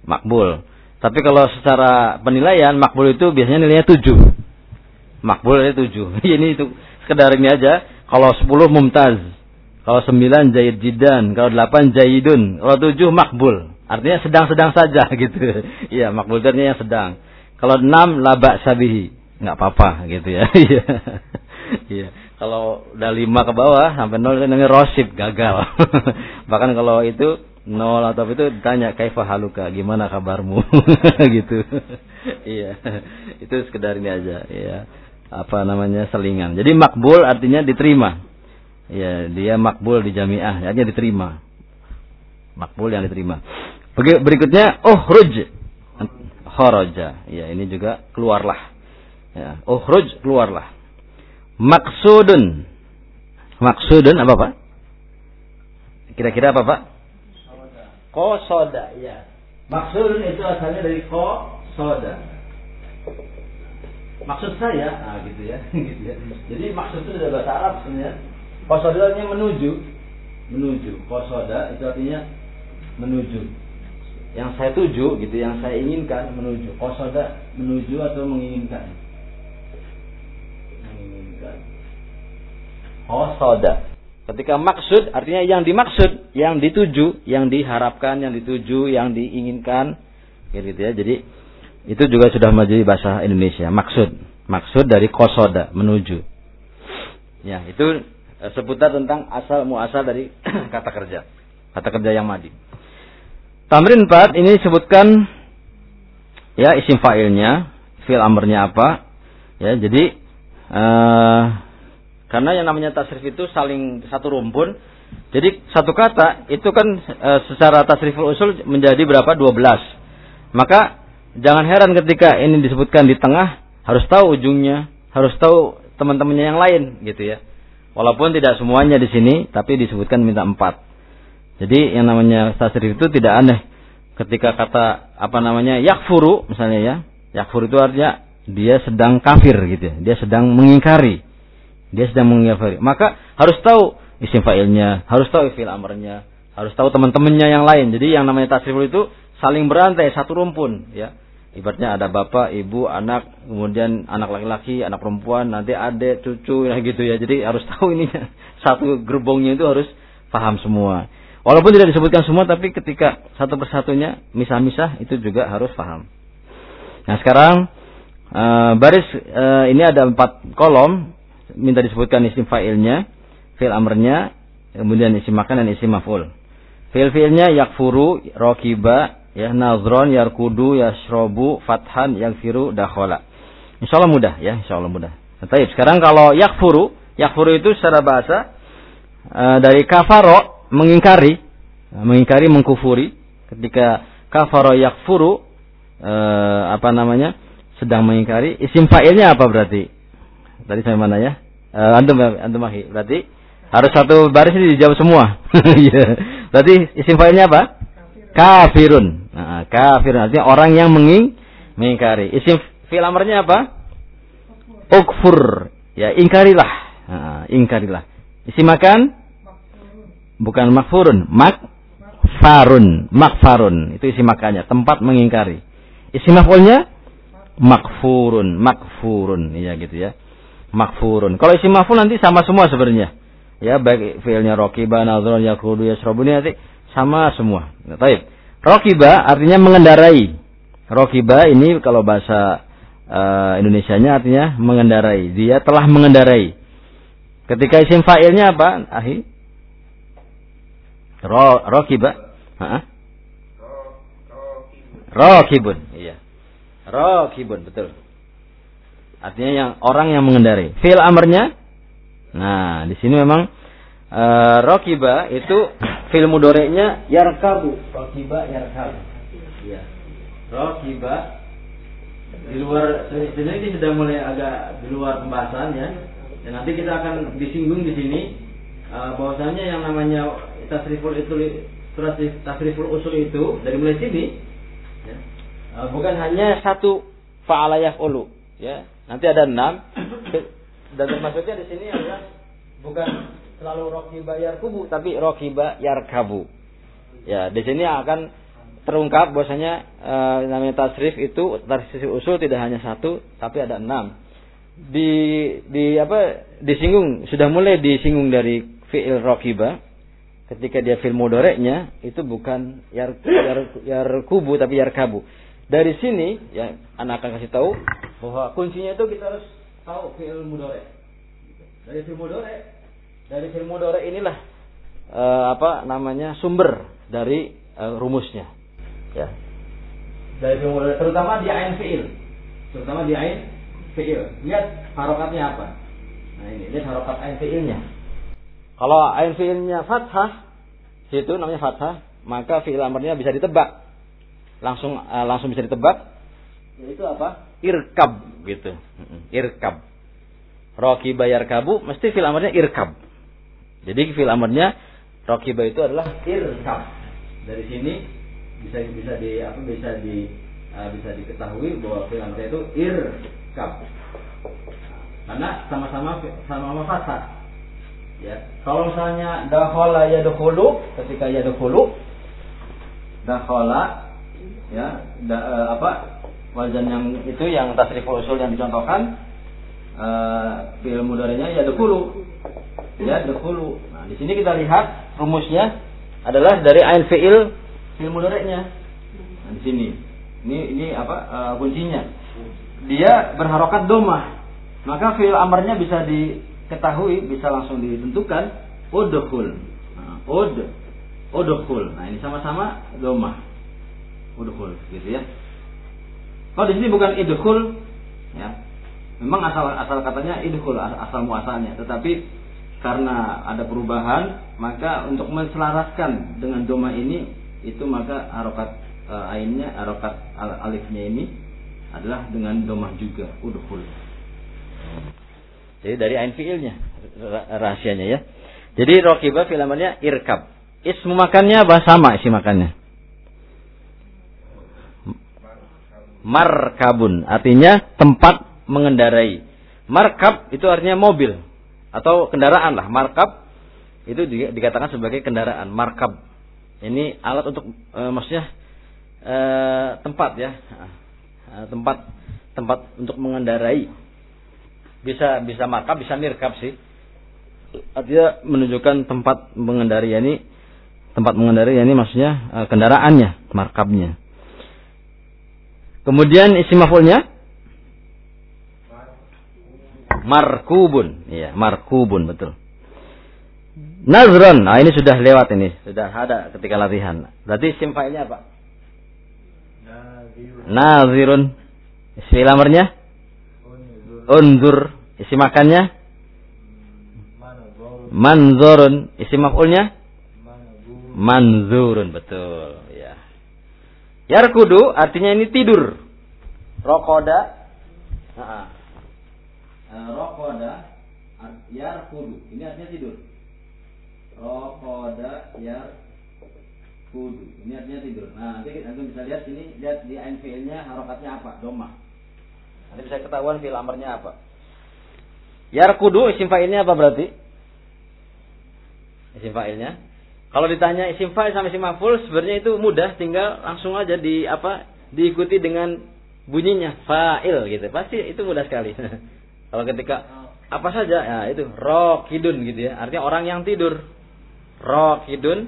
[SPEAKER 1] Makbul. Tapi kalau secara penilaian makbul itu biasanya nilainya tujuh. Makbul itu tujuh. Ini itu sekedar ini aja. Kalau sepuluh mumtaz. Kalau sembilan jahid jidan. Kalau delapan jahidun kalau tujuh makbul. Artinya sedang-sedang saja gitu. Iya makbul itu artinya yang sedang kalau enam labak sabihi nggak apa-apa gitu ya iya iya kalau udah lima ke bawah sampai nol namanya rosip gagal. Bahkan kalau itu nol atau itu ditanya kaifa haluka gimana kabarmu gitu. iya. Itu sekedar ini aja iya. Apa namanya selingan. Jadi makbul artinya diterima. Iya, dia makbul di jamiah, artinya diterima. Makbul yang diterima. Berikutnya oh ruj kharaja. Ya, ini juga keluarlah. Ya, oh ruj keluarlah maksudun. Maksudun apa Pak? Kira-kira apa Pak? Kosoda, ya. Maksudun itu asalnya dari kosoda. Maksud saya, ah gitu ya. Jadi maksud itu dari bahasa Arab sebenarnya. Kosoda artinya menuju, menuju. Kosoda itu artinya menuju. Yang saya tuju gitu, yang saya inginkan menuju. Kosoda menuju atau menginginkan. Qasada. Ketika maksud artinya yang dimaksud, yang dituju, yang diharapkan, yang dituju, yang diinginkan, gitu ya. Jadi itu juga sudah menjadi bahasa Indonesia. Maksud, maksud dari kosoda menuju. Ya, itu eh, seputar tentang asal muasal dari kata kerja, kata kerja yang madi. Tamrin 4 ini sebutkan ya isim fa'ilnya, fil amrnya apa. Ya, jadi uh, karena yang namanya tasrif itu saling satu rumpun. Jadi satu kata itu kan e, secara tasriful usul menjadi berapa? 12. Maka jangan heran ketika ini disebutkan di tengah harus tahu ujungnya, harus tahu teman-temannya yang lain gitu ya. Walaupun tidak semuanya di sini tapi disebutkan minta empat. Jadi yang namanya tasrif itu tidak aneh ketika kata apa namanya yakfuru misalnya ya. Yakfur itu artinya dia sedang kafir gitu ya. Dia sedang mengingkari dia sedang mengingkari. Maka harus tahu isim fa'ilnya, harus tahu fil amrnya, harus tahu teman-temannya yang lain. Jadi yang namanya tasriful itu saling berantai satu rumpun ya. Ibaratnya ada bapak, ibu, anak, kemudian anak laki-laki, anak perempuan, nanti adik, cucu, ya gitu ya. Jadi harus tahu ini satu gerbongnya itu harus paham semua. Walaupun tidak disebutkan semua, tapi ketika satu persatunya misah-misah itu juga harus paham. Nah sekarang uh, baris uh, ini ada empat kolom, minta disebutkan isim fa'ilnya, fil amrnya, kemudian isim makan dan isim maf'ul. Fil-filnya yakfuru, rokiba, ya nazron, yarkudu, yashrobu, fathan, yakfiru, dakhola. Insya Allah mudah ya, insya Allah mudah. Nah, sekarang kalau yakfuru, yakfuru itu secara bahasa uh, dari kafaro mengingkari, mengingkari, mengkufuri. Ketika kafaro yakfuru, uh, apa namanya, sedang mengingkari. Isim fa'ilnya apa berarti? Tadi saya mana ya? Uh, antum antum ahi. Berarti harus satu baris ini dijawab semua. Iya. Berarti isim fa'ilnya apa? Kafirun. Nah, kafirun artinya orang yang menging mengingkari. Isim fi'il amarnya apa? Ukfur. Ya, ingkarilah. Nah, ingkarilah. Isim makan? Bukan makfurun, makfarun, makfarun. Itu isim makannya, tempat mengingkari. Isim maf'ulnya makfurun, makfurun. Iya gitu ya. Makfurun. Kalau isim maf'ul nanti sama semua sebenarnya ya baik fiilnya rokiba, nadron, yakudu, yasrobu ini nanti sama semua. Nah, taib. Rokiba artinya mengendarai. Rokiba ini kalau bahasa uh, Indonesianya artinya mengendarai. Dia telah mengendarai. Ketika isim fa'ilnya apa? Ahi? Ro, rokiba. Ha? Rokibun. Iya. Rokibun, betul. Artinya yang orang yang mengendarai. Fi'il amarnya Nah, di sini memang uh, rokiba itu film mudorenya yarkabu. Rokiba yarkabu. Ya. Rokiba di luar sebenarnya ini sudah mulai agak di luar pembahasan ya. Dan nanti kita akan disinggung di sini uh, bahwasanya yang namanya tasriful itu tasriful usul itu dari mulai sini ya, uh, bukan hanya satu fa'alayah ulu ya. Nanti ada enam dan termasuknya di sini adalah bukan selalu roki bayar kubu, tapi roki bayar kabu. Ya, di sini akan terungkap bahwasanya e, namanya tasrif itu tasrif usul tidak hanya satu, tapi ada enam. Di di apa disinggung sudah mulai disinggung dari fiil rokiba ketika dia fiil mudoreknya itu bukan yar, yar, yar kubu tapi yar kabu. Dari sini ya anak akan kasih tahu bahwa kuncinya itu kita harus tahu fi'il mudhari. Dari fi'il mudhari, dari fi'il mudhari inilah uh, apa namanya sumber dari uh, rumusnya. Ya. Dari fi'il mudhari terutama di ain fi'il. Terutama di ain fi'il. Lihat harokatnya apa. Nah ini, lihat harokat ain fi'ilnya. Kalau ain fi'ilnya fathah, situ namanya fathah, maka fi'il amarnya bisa ditebak. Langsung uh, langsung bisa ditebak. Yaitu apa? irkab gitu. Irkab. Rokiba yarkabu mesti fil amarnya irkab. Jadi fil amarnya rokiba itu adalah irkab. Dari sini bisa bisa di apa bisa di uh, bisa diketahui bahwa fil amarnya itu irkab. Karena sama-sama sama-sama fathah. Ya. Kalau misalnya dakhala yadkhulu ketika yadkhulu dakhala ya da, uh, apa wazan yang itu yang tasriful usul yang dicontohkan uh, fi'il mudhari'nya ya dahulu ya dahulu nah di sini kita lihat rumusnya adalah dari ain fi'il fi'il mudhari'nya. Nah di sini. Ini ini apa uh, kuncinya. Dia berharokat domah. Maka fi'il amarnya bisa diketahui bisa langsung ditentukan udhul nah, ud udhul nah ini sama-sama domah udhul gitu ya. Kalau di sini bukan idkhul, ya. Memang asal asal katanya idkhul asal muasalnya, tetapi karena ada perubahan, maka untuk menselaraskan dengan doma ini itu maka harokat e, ainnya, harokat alifnya ini adalah dengan doma juga udkhul. Jadi dari ain fiilnya rahasianya ya. Jadi rokiba filamannya irkab. Ismu makannya apa sama isi makannya? markabun artinya tempat mengendarai markab itu artinya mobil atau kendaraan lah markab itu dikatakan sebagai kendaraan markab ini alat untuk e, maksudnya eh, tempat ya. Eh, tempat tempat untuk mengendarai. Bisa bisa maka bisa mirkab sih. Artinya menunjukkan tempat mengendarai ini tempat mengendarai ini maksudnya eh, kendaraannya, markabnya. Kemudian isi maf'ulnya markubun, ya, markubun betul. Nazron, nah ini sudah lewat ini, sudah ada ketika latihan. Berarti isim fa'ilnya apa?
[SPEAKER 3] Nazirun.
[SPEAKER 1] Nazirun. Isim lamarnya?
[SPEAKER 3] Unzur.
[SPEAKER 1] Isim makannya?
[SPEAKER 3] Manzur.
[SPEAKER 1] Manzurun. Isim maf'ulnya?
[SPEAKER 3] Manzur.
[SPEAKER 1] Manzurun, betul. Ya. Yarkudu artinya ini tidur. Rokoda. Nah, rokoda. Yarkudu. Ini artinya tidur. Rokoda yarkudu. Ini artinya tidur. Nah, nanti kita bisa lihat ini lihat di ain fiilnya harokatnya apa? Doma. Nanti bisa ketahuan fiil amarnya apa. Yarkudu isim fa'ilnya apa berarti? Isim fa'ilnya kalau ditanya isim fa'il sama isim maf'ul sebenarnya itu mudah, tinggal langsung aja di apa? diikuti dengan bunyinya fa'il gitu. Pasti itu mudah sekali. Kalau ketika apa saja ya itu rokidun gitu ya. Artinya orang yang tidur. Rokidun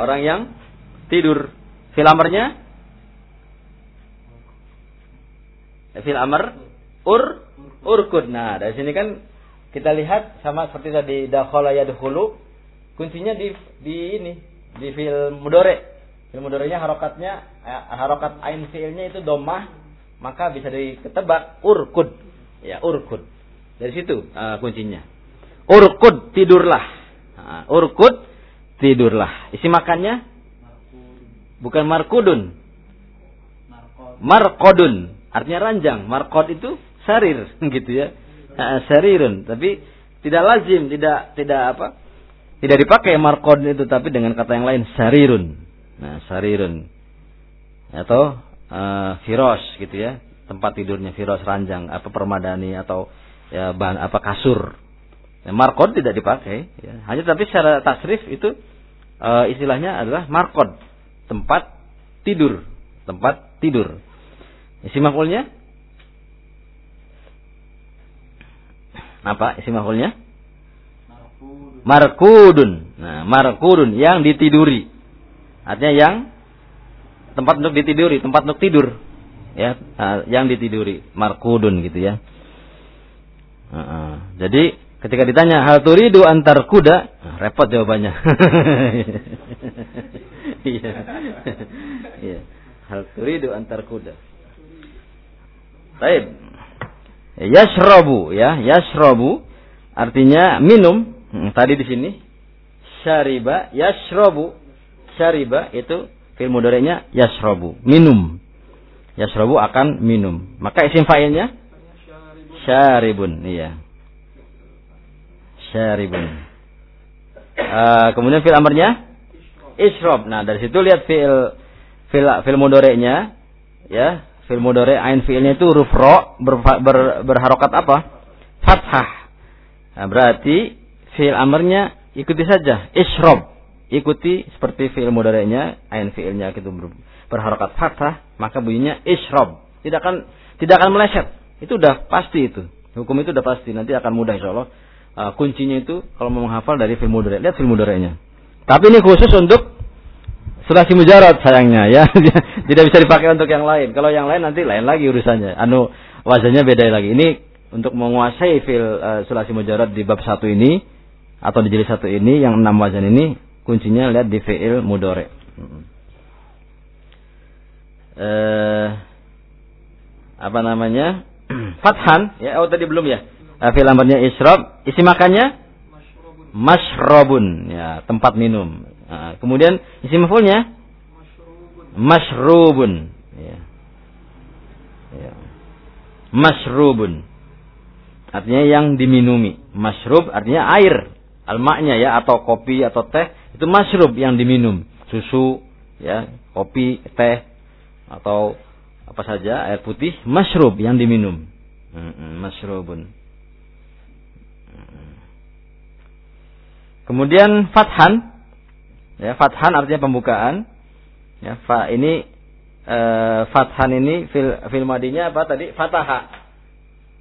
[SPEAKER 1] orang yang tidur. Fil amarnya fil amr ur urkud. Nah, dari sini kan kita lihat sama seperti tadi dakhala yadkhulu kuncinya di di ini di fil mudore fil mudorenya harokatnya eh, harokat ain fiilnya itu domah maka bisa diketebak urkud ya urkud dari situ uh, kuncinya. Urkud tidurlah. Uh, urkud tidurlah. Isi makannya? Bukan markudun. Markodun. Artinya ranjang. Markod itu sarir gitu ya uh, sarirun tapi tidak lazim tidak tidak apa tidak dipakai markod itu tapi dengan kata yang lain sarirun. Nah, sarirun. Atau uh, firos gitu ya. Tempat tidurnya firos ranjang apa permadani atau ya bahan apa kasur. Nah, markod tidak dipakai ya. Hanya tapi secara tasrif itu uh, istilahnya adalah markod, tempat tidur, tempat tidur. Isi maf'ulnya apa isi maf'ulnya?
[SPEAKER 2] Markud.
[SPEAKER 1] markudun. Nah, markudun yang ditiduri. Artinya yang tempat untuk ditiduri, tempat untuk tidur. Ya, nah, yang ditiduri, markudun gitu ya. Uh, uh. Jadi ketika ditanya hal turidu antar kuda, nah, repot jawabannya. Iya. Iya. Hal turidu antar kuda. Baik. Yashrabu ya, yashrabu artinya minum. Hmm, tadi di sini syariba yashrabu. Syariba itu fil mudhari'nya yashrabu, minum. Yashrabu akan minum. Maka isim fa'ilnya syaribun, iya. Syaribun. Uh, kemudian fil amarnya isrob. Nah, dari situ lihat fil fil fil ya, fil mudhari' ain fiilnya itu huruf ro ber, ber, berharokat apa? Fathah. Nah, berarti fiil amarnya ikuti saja isrob. Ikuti seperti fiil mudhari'nya ain fiilnya itu ber, berharokat fathah, maka bunyinya isrob. Tidak akan tidak akan meleset. Itu udah pasti itu. Hukum itu udah pasti. Nanti akan mudah insyaallah. Uh, kuncinya itu kalau mau menghafal dari fiil mudhari', lihat fiil mudhari'nya. Tapi ini khusus untuk sulasi mujarad sayangnya ya. Tidak bisa dipakai untuk yang lain. Kalau yang lain nanti lain lagi urusannya. Anu wazannya beda lagi. Ini untuk menguasai fil uh, sulasi mujarad di bab satu ini atau di jilid satu ini yang enam wazan ini kuncinya lihat di fiil mudore. Eh apa namanya? Fathan ya oh tadi belum ya. Uh, fiil amarnya isrob, isi makannya mashrobun ya tempat minum Kemudian isi maf'ulnya mashrubun. Ya. Ya. Mashrubun. Artinya yang diminumi. Mashrub artinya air. Almaknya ya atau kopi atau teh itu mashrub yang diminum. Susu ya, kopi, teh atau apa saja air putih mashrub yang diminum. Mashrubun. Kemudian fathan Ya, fathan artinya pembukaan. Ya, fa ini eh, fathan ini fil fil madinya apa tadi? Fataha.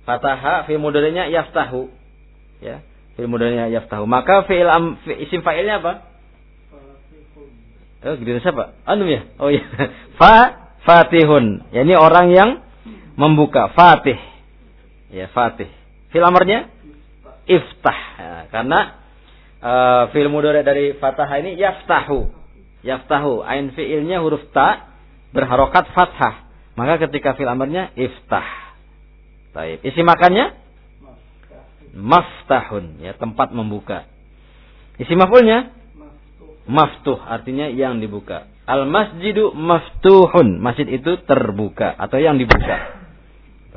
[SPEAKER 1] Fataha fil mudhari'nya yaftahu. Ya, fil mudhari'nya yaftahu. Maka fi'il am fi, isim fa'ilnya apa? Oh, gede siapa? Anu ya? Oh iya. Fa Fatihun. Ya, ini orang yang membuka. Fatih. Ya, Fatih. Fil amarnya? Iftah. Ya, karena uh, fil dari fatah ini yaftahu. Yaftahu. Ain fiilnya huruf ta berharokat fathah. Maka ketika fil amarnya iftah. Baik. Isi makannya? Maftahun. Ya, tempat membuka. Isi mafulnya? Maftuh. Artinya yang dibuka. Al masjidu maftuhun. Masjid itu terbuka atau yang dibuka.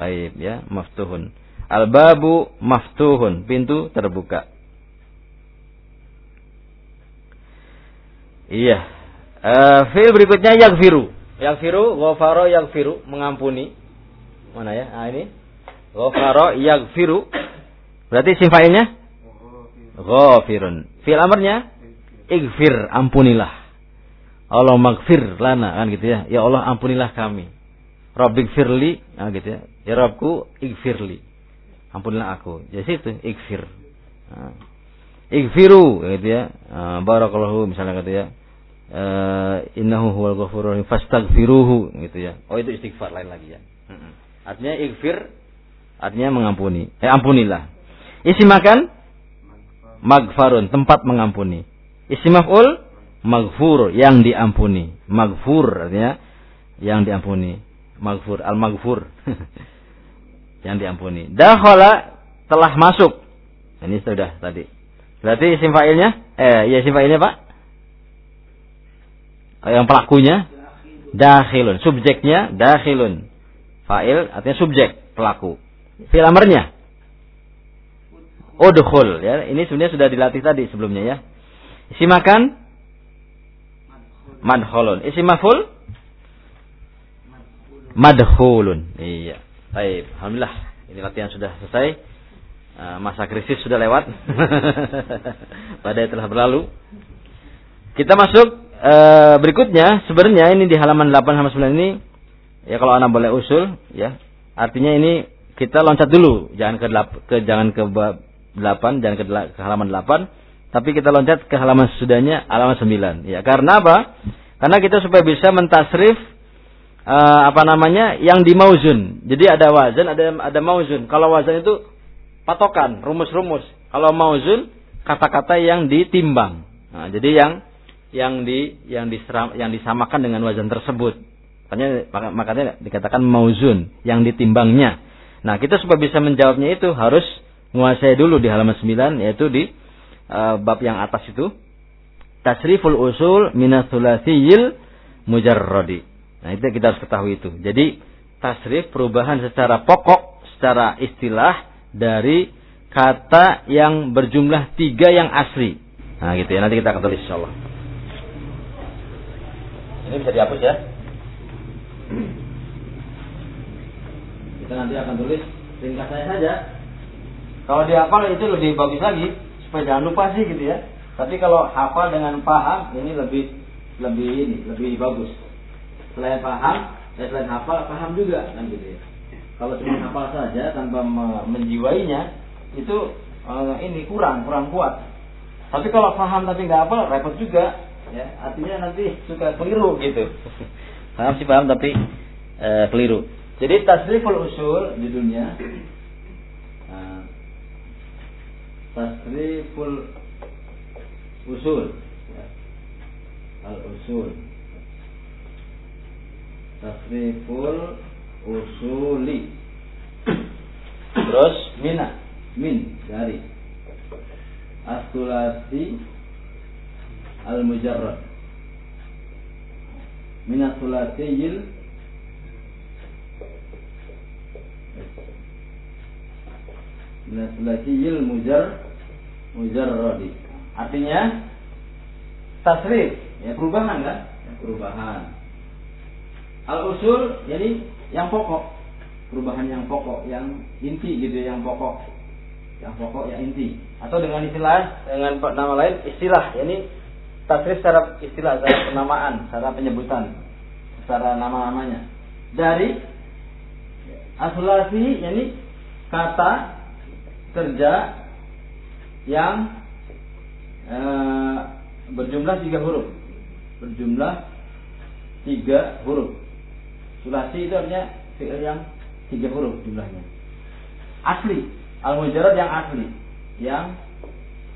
[SPEAKER 1] Baik ya, maftuhun. Al babu maftuhun. Pintu terbuka. Iya. Uh, fil berikutnya yaghfiru. Yaghfiru, ghafara yaghfiru, mengampuni. Mana ya? Ah ini. Ghafara yaghfiru. Berarti isim fa'ilnya? Ghafirun. Fil amarnya? Igfir, ampunilah. Allah magfir lana kan gitu ya. Ya Allah ampunilah kami. Rabbik firli, nah gitu ya. Ya Rabbku igfirli. Ampunilah aku. Jadi itu igfir. Nah. Igfiru gitu ya. Nah, barakallahu misalnya gitu ya. Uh, innahu huwal ghafurur rahim fastaghfiruhu gitu ya. Oh itu istighfar lain lagi ya. Artinya igfir artinya mengampuni. Eh ampunilah. Isi makan magfarun, tempat mengampuni. Isi maf'ul maghfur yang diampuni. Maghfur artinya yang diampuni. Maghfur, al-maghfur. yang diampuni. Dakhala telah masuk. Ini sudah tadi. Berarti isim fa'ilnya? Eh, ya isim fa'ilnya, Pak? Yang pelakunya dakhilun, subjeknya dakhilun. Fa'il artinya subjek, pelaku. Fil amarnya udkhul ya. Ini sebenarnya sudah dilatih tadi sebelumnya ya. Isi makan madkhulun. Isi maful madkhulun. Iya. Baik, alhamdulillah. Ini latihan sudah selesai. Uh, masa krisis sudah lewat. Badai telah berlalu. Kita masuk uh, berikutnya. Sebenarnya ini di halaman 8 halaman 9 ini ya kalau anak boleh usul ya. Artinya ini kita loncat dulu, jangan ke, ke jangan ke 8 jangan ke, ke halaman 8 tapi kita loncat ke halaman sesudahnya halaman 9 ya karena apa karena kita supaya bisa mentasrif uh, apa namanya yang di mauzun jadi ada wazan ada ada mauzun kalau wazan itu patokan rumus-rumus. Kalau mauzun kata-kata yang ditimbang. Nah, jadi yang yang di yang diseram, yang disamakan dengan wazan tersebut. Makanya makanya dikatakan mauzun yang ditimbangnya. Nah kita supaya bisa menjawabnya itu harus menguasai dulu di halaman 9 yaitu di uh, bab yang atas itu. Tasriful usul minatsulatsiyil mujarradi. Nah, itu kita harus ketahui itu. Jadi tasrif perubahan secara pokok, secara istilah dari kata yang berjumlah tiga yang asli. Nah, gitu ya. Nanti kita akan tulis insyaallah. Ini bisa dihapus ya. Kita nanti akan tulis ringkasannya saja kalau dihafal itu lebih bagus lagi supaya jangan lupa sih gitu ya. Tapi kalau hafal dengan paham ini lebih lebih ini lebih bagus. Selain paham, ya selain hafal paham juga kan gitu ya. Kalau cuma hafal saja tanpa menjiwainya itu uh, ini kurang kurang kuat. Tapi kalau paham tapi nggak hafal repot juga ya. Artinya nanti suka keliru gitu. paham sih paham tapi uh, keliru. Jadi tasriful usul di dunia tasriful usul ya. al usul tasriful usuli terus mina min dari asulasi al mujarrad min asulasiyil min asulasiyil mujarrad mujarradi. Artinya tasrif, ya perubahan kan? Ya, perubahan. Al usul jadi yang pokok. Perubahan yang pokok, yang inti gitu yang pokok. Yang pokok yang inti. Atau dengan istilah dengan nama lain istilah, yakni tasrif secara istilah, secara penamaan, secara penyebutan, secara nama-namanya. Dari asulasi, yakni kata kerja yang eh, berjumlah tiga huruf, berjumlah tiga huruf. Sulasi itu artinya fi'il yang tiga huruf jumlahnya. Asli, al-mujarrad yang asli, yang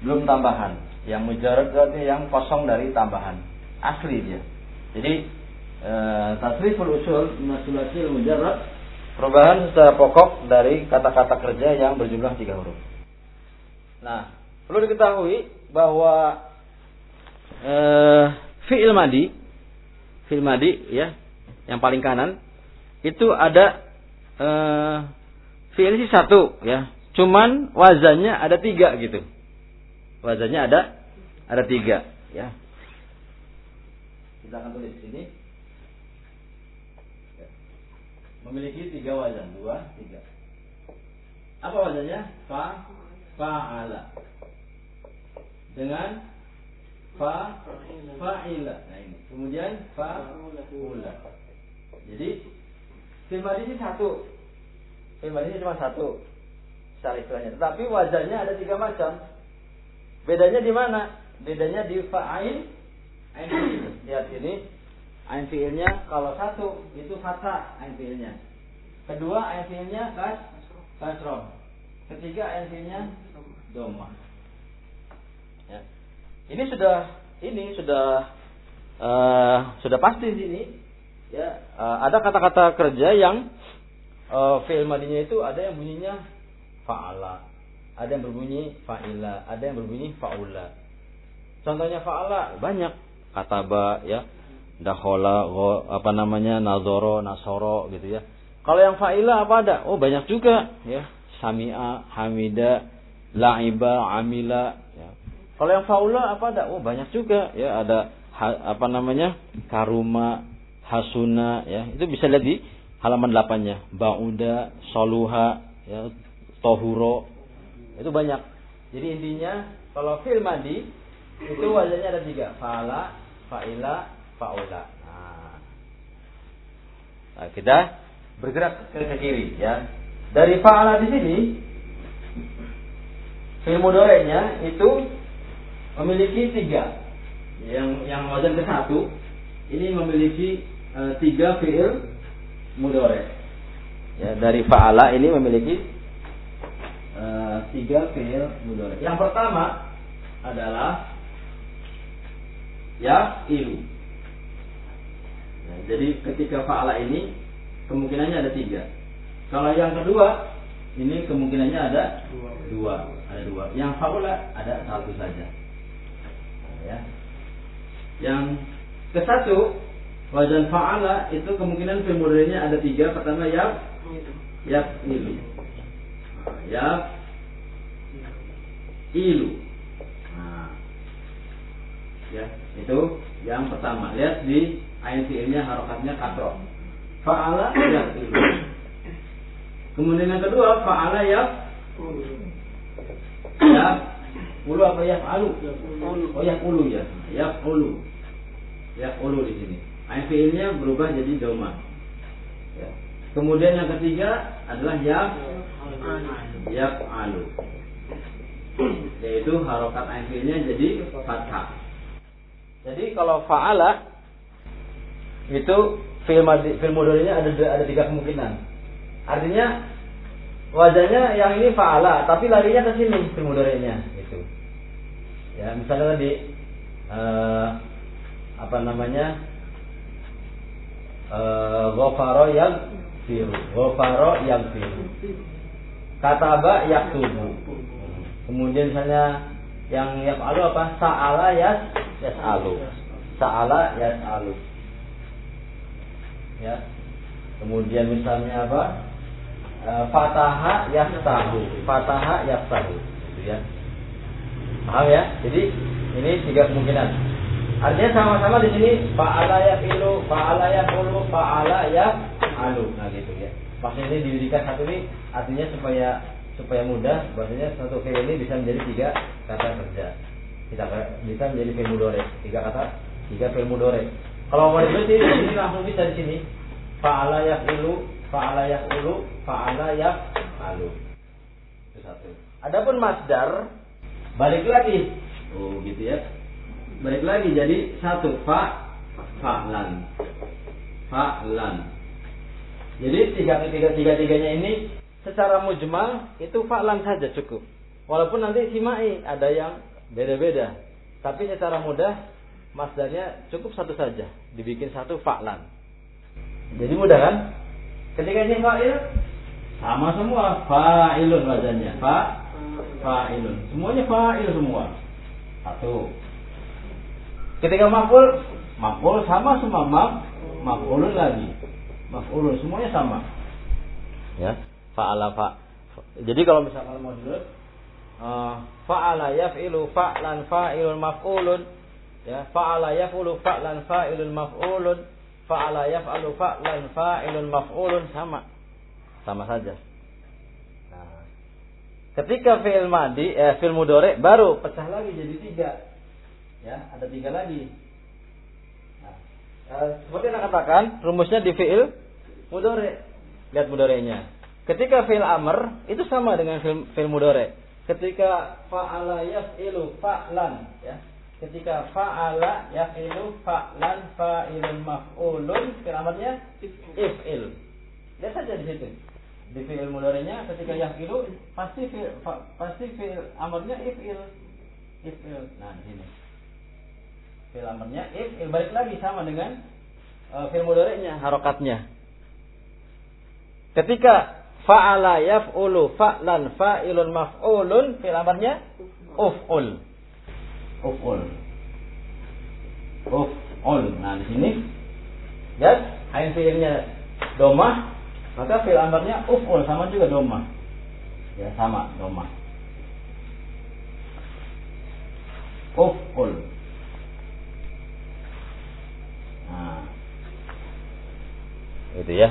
[SPEAKER 1] belum tambahan. Yang mujarrad berarti yang kosong dari tambahan. Asli dia. Jadi e, tasriful usul sulasi al-mujarrad perubahan secara pokok dari kata-kata kerja yang berjumlah tiga huruf. Nah, perlu diketahui bahwa e, fi'il madi fi'il madi ya yang paling kanan itu ada uh, fi'il satu ya. Cuman wazannya ada tiga gitu. Wazannya ada ada tiga ya. Kita akan tulis sini. Memiliki tiga wazan, dua, tiga. Apa wazannya? Fa, fa'ala. Dengan fa, fa'ila. Nah ini. Kemudian fa'ula. Jadi Fil ini satu. Fil ini cuma satu. Secara istilahnya. Tetapi wajahnya ada tiga macam. Bedanya di mana? Bedanya di fa'ain ain fi'il. Lihat ini. Ain fi'ilnya kalau satu itu fathah ain fi'ilnya. Kedua ain fi'ilnya kas kasroh. Ketiga ain fi'ilnya doma. Ya. Ini sudah ini sudah uh, sudah pasti di sini ya uh, ada kata-kata kerja yang uh, fi'il madinya itu ada yang bunyinya fa'ala, ada yang berbunyi fa'ila, ada yang berbunyi fa'ula. Contohnya fa'ala banyak kataba ya, dahola, go, apa namanya nazoro, nasoro gitu ya. Kalau yang fa'ila apa ada? Oh banyak juga ya, sami'a, hamida, la'iba, amila. Ya. Kalau yang fa'ula apa ada? Oh banyak juga ya, ada ha, apa namanya karuma, hasuna ya. Itu bisa lihat di halaman 8-nya bauda soluha ya. Tohuro. Itu banyak. Jadi intinya kalau fil madi itu wajahnya ada tiga. Fa'ala fa'ila fa'ula. Nah. nah kita bergerak ke, ke kiri ya. Dari fa'ala di sini fil mudorenya itu memiliki tiga. Yang yang wajan ke satu ini memiliki e, tiga fiil mudore. Ya, dari faala ini memiliki e, tiga fiil mudore. Yang pertama adalah ya ilu. Ya, jadi ketika faala ini kemungkinannya ada tiga. Kalau yang kedua ini kemungkinannya ada dua, dua. ada dua. Yang faula ada satu saja. Ya. Yang ke satu Wajan fa'ala itu kemungkinan filmudenya ada tiga. Pertama ya ya ilu. Ya ilu. Nah, ya itu yang pertama. Lihat di ayat fiilnya harokatnya katro. Fa'ala ya ilu. Kemudian yang kedua fa'ala ya ya ulu apa ya alu? Oh ya ulu ya. Ya ulu. Ya ulu di sini. Ain fiilnya berubah jadi doma. Ya. Kemudian yang ketiga adalah yaf yaf alu. Yaitu harokat ain fiilnya jadi fathah. Jadi kalau faala itu fiil fiil mudorinya ada ada tiga kemungkinan. Artinya wajahnya yang ini faala tapi larinya ke sini fiil mudorinya itu. Ya, misalnya tadi uh, apa namanya Eh, ghafara yang firu ghafara yang firu kataba yaktubu. Kemudian misalnya yang yaf'alu apa? Sa'ala yas yas'alu. Sa'ala yas'alu. Ya. Kemudian misalnya apa? E, fataha yaftahu. Fataha yaftahu. Gitu ya. Paham ya? Jadi ini tiga kemungkinan Artinya sama-sama di sini fa'ala ya filu, fa'ala ya kulu, fa'ala ya alu. Nah gitu ya. Maksudnya ini didirikan satu ini artinya supaya supaya mudah bahwasanya satu fi'il ini bisa menjadi tiga kata kerja. Bisa bisa menjadi fi'il mudhari. Tiga kata, tiga fi'il mudhari. Kalau mau ditulis di sini langsung bisa di sini. Fa'ala yaf'ilu, fa'ala yaf'ulu, fa'ala yaf'alu. Itu satu. Adapun masdar balik lagi. Oh, gitu ya. Balik lagi jadi satu fa fa'lan. Fa'lan. Jadi tiga tiga tiga tiganya ini secara mujmal itu fa'lan saja cukup. Walaupun nanti simai ada yang beda-beda. Tapi secara mudah masdarnya cukup satu saja, dibikin satu fa'lan. Jadi mudah kan? Ketika ini fa'il sama semua fa'ilun wazannya. Fa fa'ilun. Semuanya fa'il semua. Satu. Ketika maf'ul, maf'ul sama semua maf maf'ulun lagi. Maf'ulun semuanya sama. Ya, fa'ala fa. Jadi kalau misalkan mau dulu uh, fa'ala yaf'ilu fa'lan fa'ilun maf'ulun ya fa'ala yaf'ulu fa'lan fa'ilun maf'ulun fa'ala yaf'alu fa'lan fa'ilun maf'ulun sama sama saja nah, ketika fi'il madi eh, fi'il mudore baru pecah lagi jadi tiga ya ada tiga lagi. Nah, eh, seperti yang katakan rumusnya di fi'il mudore lihat mudorenya ketika fi'il amr itu sama dengan fi'il, fi'il mudore ketika fa'ala yaf'ilu fa'lan ya. Ketika fa'ala yaf'ilu fa'lan fa'ilun maf'ulun fi'il amarnya if'il. Lihat saja di situ. Di fi'il mudhari'nya ketika yaf'ilu pasti fi'il fa, pasti fi'il amarnya if'il. If'il. Nah di sini fi'il amarnya if'il balik lagi sama dengan uh, fi'il mudhari'nya harokatnya. Ketika fa'ala yaf'ulu fa'lan fa'ilun maf'ulun fi'il amarnya uf'ul. Uf'ul. Uf'ul. Nah di sini ya ain fi'ilnya domah maka fi'il amarnya uf'ul sama juga domah. Ya sama domah. Uf'ul nah itu ya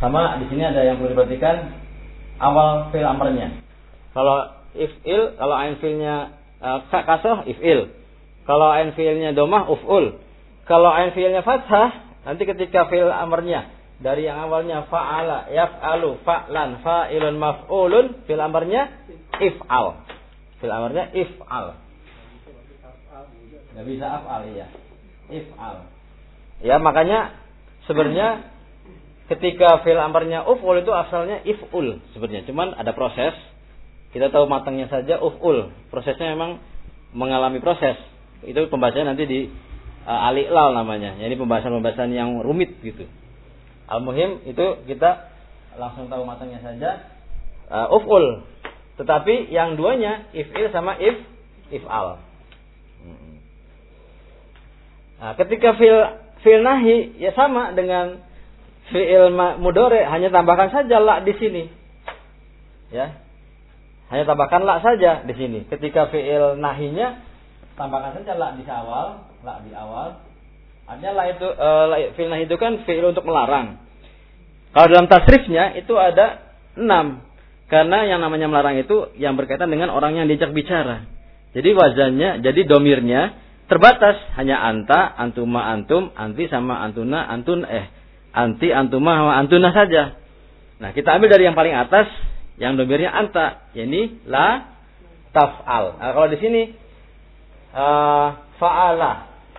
[SPEAKER 1] sama di sini ada yang perlu diperhatikan awal fi'il amarnya kalau if'il, kalau ain fi'ilnya uh, kasroh if'il. Kalau ain fi'ilnya domah uf'ul. Kalau ain fi'ilnya fathah, nanti ketika fi'il amarnya dari yang awalnya fa'ala, yaf'alu, fa'lan, fa'ilun, maf'ulun, fi'il amarnya if'al. Fi'il amarnya if'al. Gak bisa af'al ya. If'al. Ya, makanya sebenarnya ketika fi'il amarnya uf'ul itu asalnya if'ul sebenarnya. Cuman ada proses kita tahu matangnya saja uf'ul. Prosesnya memang mengalami proses. Itu pembahasannya nanti di uh, aliklal namanya. Jadi pembahasan-pembahasan yang rumit gitu. Al-muhim itu kita langsung tahu matangnya saja uh, uf'ul. Tetapi yang duanya if'il sama if if'al. Nah, ketika fil fil nahi ya sama dengan fi'il mudore hanya tambahkan saja la di sini. Ya, hanya tambahkan la saja di sini. Ketika fi'il nahinya tambahkan saja la di awal, la di awal. Artinya la itu e, la, fi'il nahi itu kan fi'il untuk melarang. Kalau dalam tasrifnya itu ada enam. Karena yang namanya melarang itu yang berkaitan dengan orang yang diajak bicara. Jadi wazannya, jadi domirnya terbatas hanya anta, antuma, antum, anti sama antuna, antun eh anti, antuma, sama antuna saja. Nah kita ambil dari yang paling atas yang domirnya anta, yakni la taf'al. Nah, kalau di sini uh, fa'ala,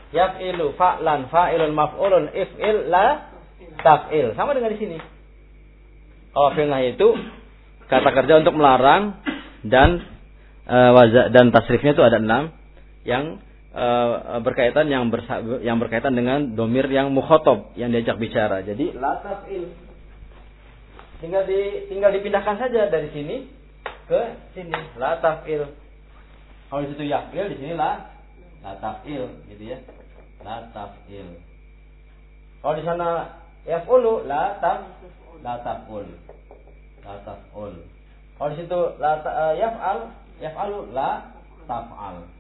[SPEAKER 1] yaf'ilu, fa'lan, fa'ilun, maf'ulun, if'il, la taf'il. Sama dengan di sini. Kalau fi'lnya itu kata kerja untuk melarang dan uh, wazah dan tasrifnya itu ada enam yang uh, berkaitan yang bersa, yang berkaitan dengan domir yang mukhotob yang diajak bicara. Jadi la taf'il. Tinggal di tinggal dipindahkan saja dari sini ke sini. La tafil. Kalau di situ yakil di sini la la tafil gitu ya. La tafil. Kalau di sana yafulu la taf la taful. La taful. Kalau di situ la uh, yafal yafalu la tafal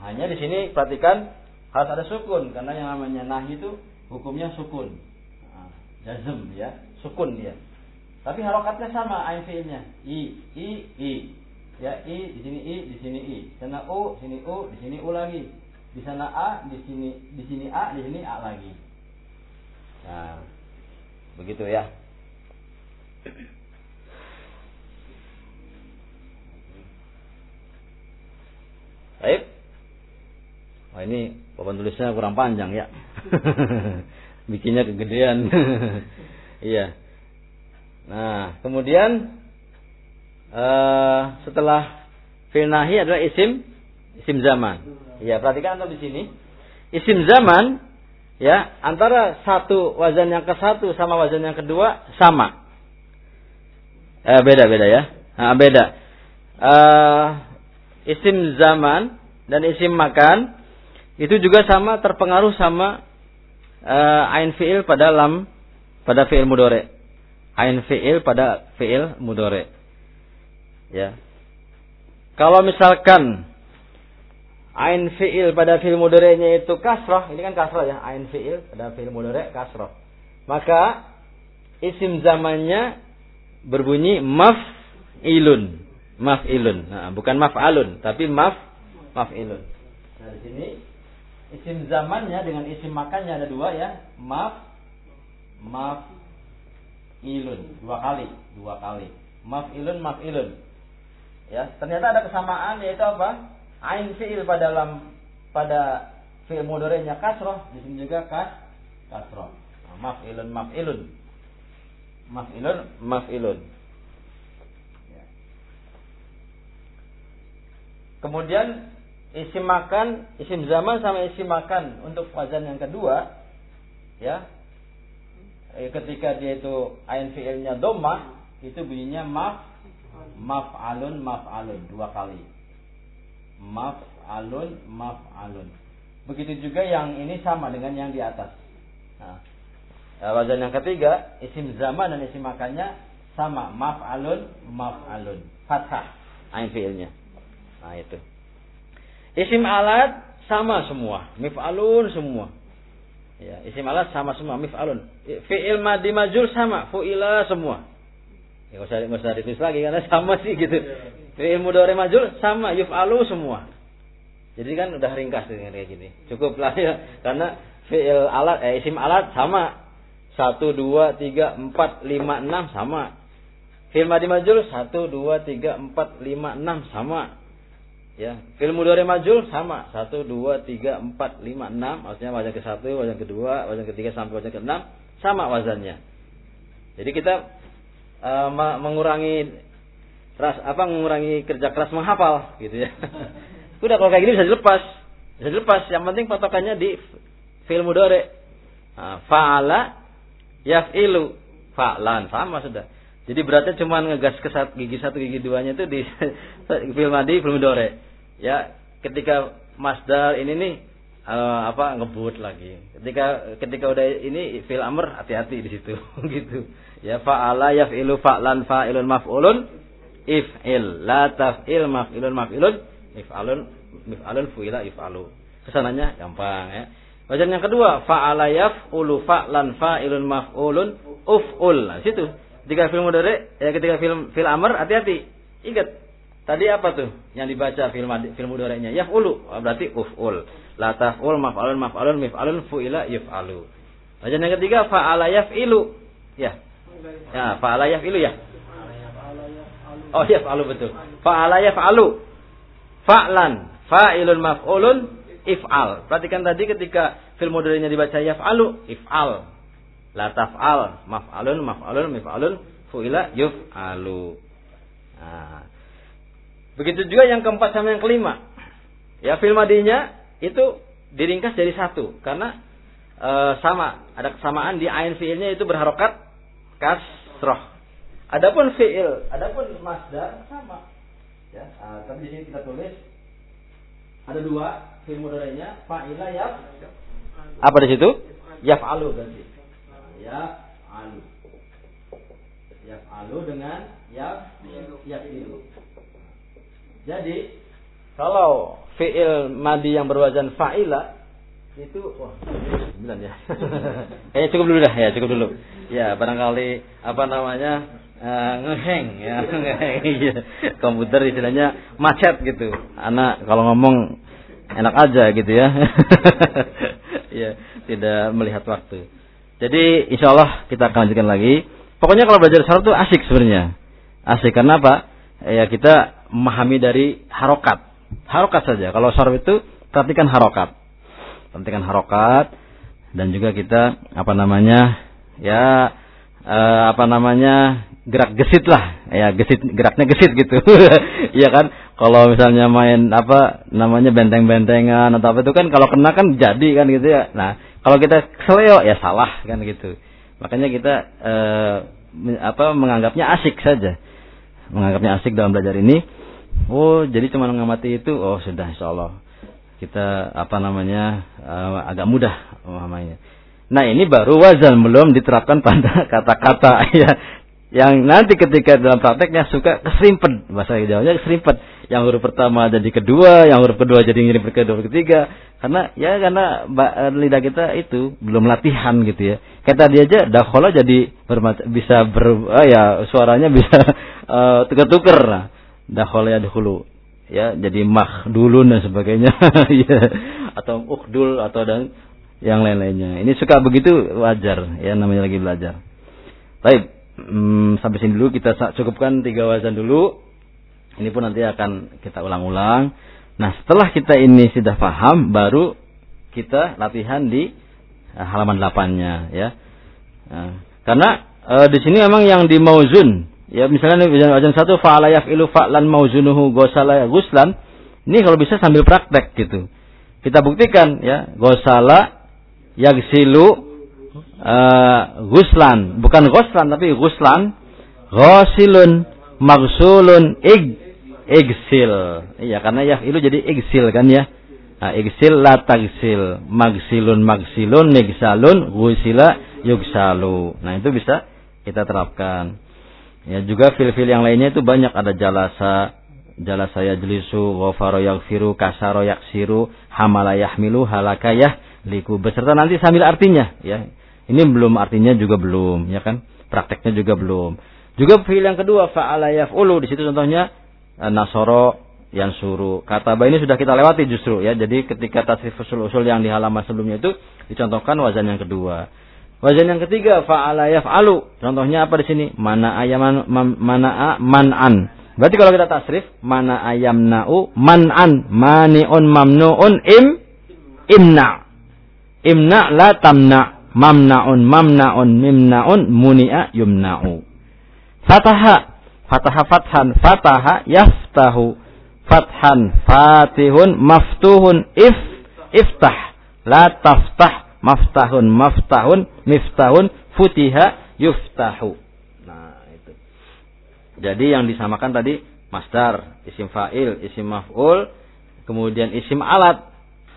[SPEAKER 1] hanya di sini perhatikan harus ada sukun karena yang namanya nahi itu hukumnya sukun jazm ya, sukun dia. Tapi harokatnya sama ain fiilnya. I, i, i. Ya i di sini i di sini i. Sana u, di sini u, di sini u lagi. Di sana a, di sini di sini a, di sini a lagi. Nah, begitu ya. Baik. Wah ini papan tulisnya kurang panjang ya. Bikinnya kegedean. iya. Nah, kemudian uh, setelah fil nahi adalah isim isim zaman. Ya, perhatikan untuk di sini. Isim zaman ya antara satu wazan yang ke satu sama wazan yang kedua sama. Eh, beda beda ya. Nah, beda. Uh, isim zaman dan isim makan itu juga sama terpengaruh sama uh, ain fiil pada lam pada fiil mudore. Ain fiil pada fiil mudore. Ya. Kalau misalkan ain fiil pada fiil mudorenya itu kasroh, ini kan kasroh ya, ain fiil pada fiil mudore kasroh. Maka isim zamannya berbunyi maf ilun, maf ilun. Nah, bukan maf'alun, tapi maf maf'ilun. Nah, di sini isim zamannya dengan isim makannya ada dua ya. Maf maf ilun dua kali, dua kali. Maf ilun maf ilun. Ya, ternyata ada kesamaan yaitu apa? Ain fiil pada dalam pada fiil mudorenya kasroh, di sini juga kas kasroh. Nah, maf ilun maf ilun. Maf ilun maf ilun. Ya. Kemudian isim makan, isim zaman sama isim makan untuk wazan yang kedua, ya, eh, ketika dia itu ain fiilnya doma, itu bunyinya maf, maf alun, maf alun dua kali, maf alun, maf alun. Begitu juga yang ini sama dengan yang di atas. Nah, eh, wazan yang ketiga, isim zaman dan isim makannya sama, maf alun, maf alun, fathah ain fiilnya. Nah itu. Isim alat sama semua, mif'alun semua. Ya, isim alat sama semua, mif'alun. Fi'il madi majul sama, fu'ila semua. Ya usah usah ditulis lagi karena sama sih gitu. Fi'il mudhari majul sama, yuf'alu semua. Jadi kan udah ringkas dengan kayak gini. Cukup lah ya karena fi'il alat eh isim alat sama. satu dua tiga empat lima enam sama. Fi'il madi majul satu dua tiga empat lima enam sama Ya, fil mudhari majul sama. satu dua tiga empat lima enam Maksudnya wazan ke satu wazan kedua, wazan ketiga sampai wazan ke enam sama wazannya. Jadi kita uh, mengurangi ras apa mengurangi kerja keras menghafal gitu ya. Udah kalau kayak gini bisa dilepas. Bisa dilepas. Yang penting patokannya di fil mudhari. Nah, fa'ala yaf'ilu fa'lan sama sudah. Jadi beratnya cuma ngegas ke satu, gigi satu gigi duanya itu di film madi film dore ya ketika masdar ini nih uh, apa ngebut lagi. Ketika ketika udah ini fil amr hati-hati di situ gitu. Ya fa'ala yaf'ilu fa'lan fa'ilun maf'ulun if'il la taf'il maf'ilun maf'ilun if'alun mif'alun fu'ila if'alu. Ke sananya gampang ya. Wajan yang kedua fa'ala yaf'ulu fa'lan fa'ilun maf'ulun uf'ul. Nah, situ. Ketika film mudhari ya ketika film fil amr hati-hati. Ingat Tadi apa tuh yang dibaca film film mudhari'nya? Yaf'ulu, oh, berarti uf'ul. La taf'ul maf'alun maf'alun mif'alun fu'ila yuf'alu. Bacaan yang ketiga fa'ala yaf'ilu. Ya. Ya, fa'ala yaf'ilu ya. Oh, yaf'alu betul. Fa'ala yaf'alu. Fa'lan, fa'ilun maf'ulun if'al. Perhatikan tadi ketika film mudhari'nya dibaca yaf'alu, if'al. La taf'al, maf'alun maf'alun mif'alun fu'ila yuf'alu. Nah, Begitu juga yang keempat sama yang kelima. Ya fil madinya itu diringkas jadi satu karena e, sama ada kesamaan di ain fiilnya itu berharokat kasroh. Adapun fiil, adapun masdar sama. Ya, uh, tapi di sini kita tulis ada dua fiil mudhari'nya fa'ila ya apa di situ? Yaf'alu berarti. Yaf'alu. Yaf'alu dengan yaf yafilu. Jadi kalau fiil madi yang berwazan fa'ila itu wah sembilan ya. Kayaknya cukup dulu dah. Ya, cukup dulu. Ya, barangkali apa namanya uh, ngeheng ya. Iya. komputer istilahnya macet gitu. Anak kalau ngomong enak aja gitu ya. Ya tidak melihat waktu. Jadi insya Allah kita akan lanjutkan lagi. Pokoknya kalau belajar syarat itu asik sebenarnya. Asik karena apa? Ya kita memahami dari harokat. Harokat saja. Kalau syarat itu perhatikan harokat. Perhatikan harokat. Dan juga kita apa namanya ya eh, apa namanya gerak gesit lah. Ya gesit geraknya gesit gitu. Iya kan? Kalau misalnya main apa namanya benteng-bentengan atau apa itu kan kalau kena kan jadi kan gitu ya. Nah kalau kita seleo ya salah kan gitu. Makanya kita eh, apa menganggapnya asik saja. Menganggapnya asik dalam belajar ini oh jadi cuma mengamati itu oh sudah insya Allah kita apa namanya uh, agak mudah memahaminya. Nah ini baru wazan belum diterapkan pada kata-kata ya. Yang nanti ketika dalam prakteknya suka keserimpet bahasa Jawanya keserimpet. Yang huruf pertama jadi kedua yang huruf kedua jadi ngirim ke kedua ketiga. Karena ya karena lidah kita itu belum latihan gitu ya. Kata dia aja dakhola jadi bisa ber uh, ya suaranya bisa uh, tuker-tuker. nah dakhola ya dahulu ya jadi mah dulu dan sebagainya. Ya. Atau ukdul atau dan yang lain-lainnya. Ini suka begitu wajar. Ya namanya lagi belajar. Baik. Hmm, sampai sini dulu. Kita cukupkan tiga wazan dulu. Ini pun nanti akan kita ulang-ulang. Nah setelah kita ini sudah paham baru kita latihan di uh, halaman 8-nya ya. Uh, karena uh, di sini memang yang di mauzun Ya misalnya nih wajan satu fa'ala yaf'ilu fa'lan mauzunuhu gosala guslan. Ini kalau bisa sambil praktek gitu. Kita buktikan ya, gosala yagsilu uh, guslan, bukan goslan tapi guslan. Ghasilun magsulun ig igsil. Iya, karena yaf'ilu jadi igsil kan ya. Nah, igsil la tagsil, magsilun magsilun, nigsalun, gusila yugsalu. Nah, itu bisa kita terapkan. Ya juga fil-fil yang lainnya itu banyak ada jalasa, jalasa yajlisu, ghafara yaghfiru, kasara yaksiru, hamala yahmilu, halaka liku beserta nanti sambil artinya ya. Ini belum artinya juga belum ya kan? Prakteknya juga belum. Juga fil yang kedua fa'ala yaf'ulu di situ contohnya eh, nasoro yang suruh. Kata ini sudah kita lewati justru ya. Jadi ketika tasrif usul-usul yang di halaman sebelumnya itu dicontohkan wazan yang kedua. Wazan yang ketiga fa'ala yaf'alu. Contohnya apa di sini? Mana ayam mana man'an. Berarti kalau kita tasrif mana ayam na'u man'an mani'un mamnu'un im imna. Imna la tamna mamna'un mamna'un mimna'un muni'a yumna'u. Fataha fataha fathan fataha yaftahu fathan fatihun maftuhun if iftah la taftah maftahun maftahun miftahun futiha yuftahu. Nah itu. Jadi yang disamakan tadi masdar isim fa'il isim maf'ul kemudian isim alat.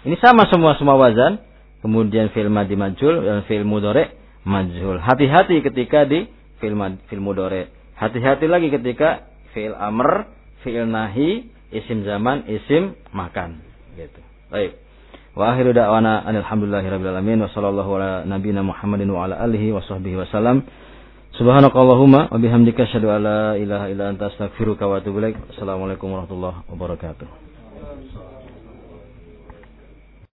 [SPEAKER 1] Ini sama semua semua wazan. Kemudian fi'il madi majul dan fi'il mudore majul hati-hati ketika di fi'il fi'il mudore hati-hati lagi ketika fi'il amr fi'il nahi isim zaman isim makan. Gitu. Baik Wa akhiru da'wana alhamdulillahi alamin wa sallallahu ala nabiyyina Muhammadin wa ala alihi wa sahbihi. Subhanakallahumma wa bihamdika asyhadu an la ilaha illa anta astaghfiruka wa atubu ilaik. Assalamualaikum warahmatullahi wabarakatuh.